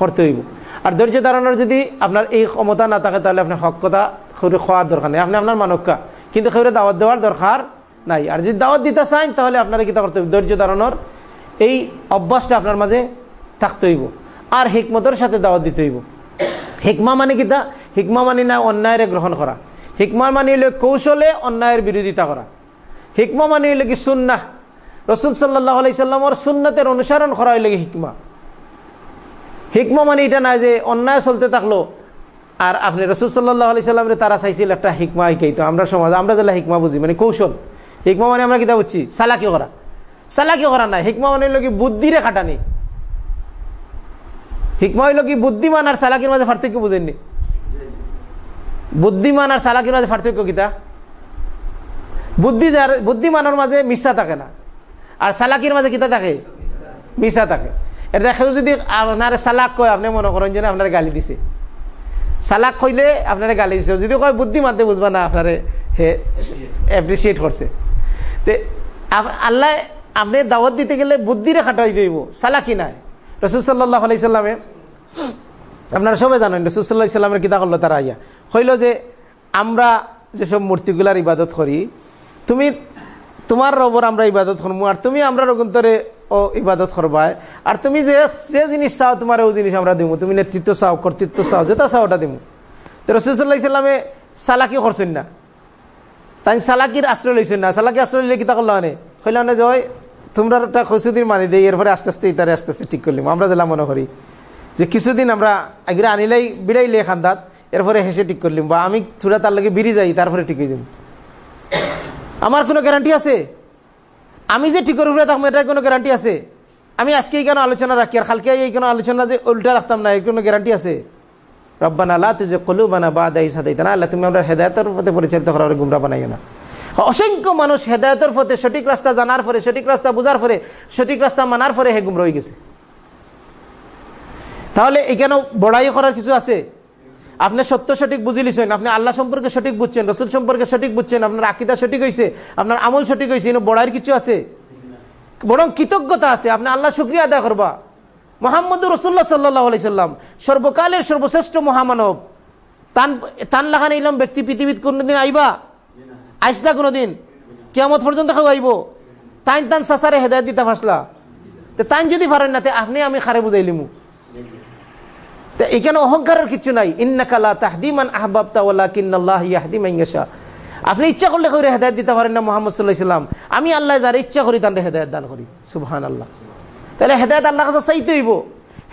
করতে হইব। আর ধৈর্য ধারণের যদি আপনার এই ক্ষমতা না থাকে, তাহলে আপনি হক কথা খাওয়ার দরকার নেই। আপনি আপনার মানক্কা কিন্তু সেগুলো দাওয়াত দেওয়ার দরকার নাই। আর যদি দাওয়াত দিতে চান, তাহলে আপনারা কিতা করতে হইব ধৈর্য ধারণের এই অভ্যাসটা আপনার মাঝে থাকতে হইব। আর হিকমতের সাথে দাওয়াত দিতে হইব। হিকমা মানে কিতা হিকমা মানে না, অন্যায়ের গ্রহণ করা। হিকমা মানে হইলে কৌশলে অন্যায়ের বিরোধিতা করা। হিকমা মানে হইলে কি সুন্না রসুল সাল্লাহ আলাইসাল্লামর সুন্নতের অনুসরণ করা হইলে কি হিকমা। হিকমা মানে এটা না যে অন্যায় চলতে থাকল, আর আপনি রসুল সাল্লাহ আলি তারা চাইছিল একটা হিকমা শিকাইতো আমরা সমাজ আমরা যেটা হিকমা বুঝি মানে কৌশল। হিকমা মানে আমরা কিতা বুঝছি সালাকি করা। সালাকি করা নাই, হিকমা মানে হইল কি বুদ্ধিরে খাটানি। হিকমা হইল কি বুদ্ধিমান আর সালাকির মাঝে পার্থক্য বুঝেননি। বুদ্ধিমান আর সালাকির মাঝে পার্থক্য কিতা বুদ্ধি যার, বুদ্ধিমানের মাঝে মিশা থাকে না। আর সালাকির মাঝে কিতা থাকে? মিশা থাকে। এটা দেখেও যদি আপনার সালাক কয়, আপনি মনে করেন যে আপনার গালি দিছে। সালাক কইলে আপনারা গালি দিছে। যদি কয় বুদ্ধি মানতে বুঝবা না, আপনারে হে অ্যাপ্রিসিয়েট করছে। তে আল্লাহ আপনি দাওয়াত দিতে গেলে বুদ্ধিরে খাটাই দিব, সালাকি নাই। রসুল সাল্লাহ আলাইসাল্লামে আপনারা সবাই জানেন রসুল্লাহ ইসলামের কিতা করল তারা আইয়া হইল যে, আমরা যেসব মূর্তিগুলার ইবাদত করি, তুমি, তোমার রবর আমরা ইবাদত করব আর তুমি আমরা রগুন্তরে ও ইবাদত করবাই আর তুমি যে যে জিনিস চাও, তোমার ও জিনিস আমরা দিব তুমি নেতৃত্ব চাও, কর্তৃত্ব চাও, যেটা চাও ওটা দিব তো রসুল্লাহ ইসলামে সালাকি করছেন না। তাই সালাকির আশ্রয় লইছেন না, সালাকি আশ্রয় লইলে কিতা করল মানে? হইল না যে, ওই, তোমরা একটা কিছুদিন মানি দেই, এরপরে আস্তে আস্তে ইতারে আস্তে আস্তে ঠিক করলিম। আমরা যেটা মনে করি যে, কিছুদিন আমরা আগে আনিলাই বিড়াইলে খান্দাত, এরপরে হেসে ঠিক করলিম বা আমি থুড়া তার লাগে বিড়ি যাই, তারপরে ঠিক হয়ে আমার কোনো গ্যারান্টি আছে? আমি যে ঠিক করে থাকব এটার কোনো গ্যারান্টি আছে? আমি আজকে এই কেন আলোচনা রাখি, আর কালকে এই কেন আলোচনা যে উল্টা রাখতাম না, এর কোনো গ্যারান্টি আছে? অসংখ্য মানুষ হেদায়তের সঠিক রাস্তা জানার পরে, সঠিক রাস্তা সঠিক রাস্তা মানার হে গেছে। তাহলে এখানেও বড়াই করার কিছু আছে? আপনি সত্য সঠিক বুঝি লিছেন, আপনি আল্লাহ সম্পর্কে সঠিক বুঝছেন, রসুল সম্পর্কে সঠিক বুঝছেন, আপনার আকিদা সঠিক হয়েছে আপনার আমল সঠিক হয়েছে বড়াইয়ের কিছু আছে? বরং কৃতজ্ঞতা আছে, আপনি আল্লাহ শুক্রিয়া আদায় করবা। মোহাম্মদ রসুল্লাহ সাল্লাহ আলাইসাল্লাম সর্বকালের সর্বশ্রেষ্ঠ মহামানব। তান তান লাগান ইলাম ব্যক্তি পৃথিবীত কোনোদিন আইবা? আইস না কোনোদিন? কেমত পর্যন্ত কেউ আইব? তাইন তান সাসারে হেদায়ত দিতে ফাসলা। তো তাইন যদি পারেন না আপনি আমি খারে বুঝাইলিমু তা এখানে অহংকারের কিছু নাই। ইন্নাকালা তাহদিমান আহবাবতা ওয়ালা কিন্নাল্লাহ ইয়াহদি মাইয়াশা আপনি ইচ্ছা করলে করে হেদায়ত দিতে পারেন না মোহাম্মদ সাল্লাহ ইসলাম আমি আল্লাহ যারা ইচ্ছা করি তাদের হেদায়ত দান করি। সুবহান আল্লাহ তাহলে হেদায়ত আল্লাহর কাছে চাইতে হইব।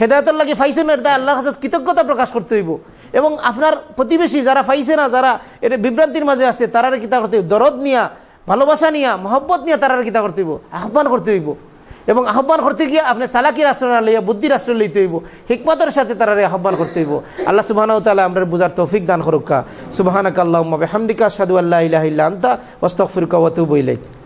হেদায়তের লাগে ফাইছে না এটা আল্লাহর কাছে কৃতজ্ঞতা প্রকাশ করতে হইব। এবং আপনার প্রতিবেশী যারা ফাইছে না, যারা এটা বিভ্রান্তির মাঝে আছে তারা কিতা করতে হইব? দরদ নিয়া, ভালোবাসা নিয়া, মহব্বত নিয়া তারা কিতা করতে হইব? আহ্বান করতে হইব। এবং আহ্বান করতে গিয়ে আপনি সালাকির আশ্রয় না লইয়া, বুদ্ধির আশ্রয় লইতে হইব। হিকমতের সাথে তারা আহ্বান করতে হইব। আল্লাহ সুবাহ তালা আমরা বুঝার তৌফিক দান করুকা সুবাহানাক আল্লাহ হামদিকা সাদু আল্লাহ ইলাহ ইল্লা আন্তা ওস্তফিরকা ওয়াতুবু ইলাইক।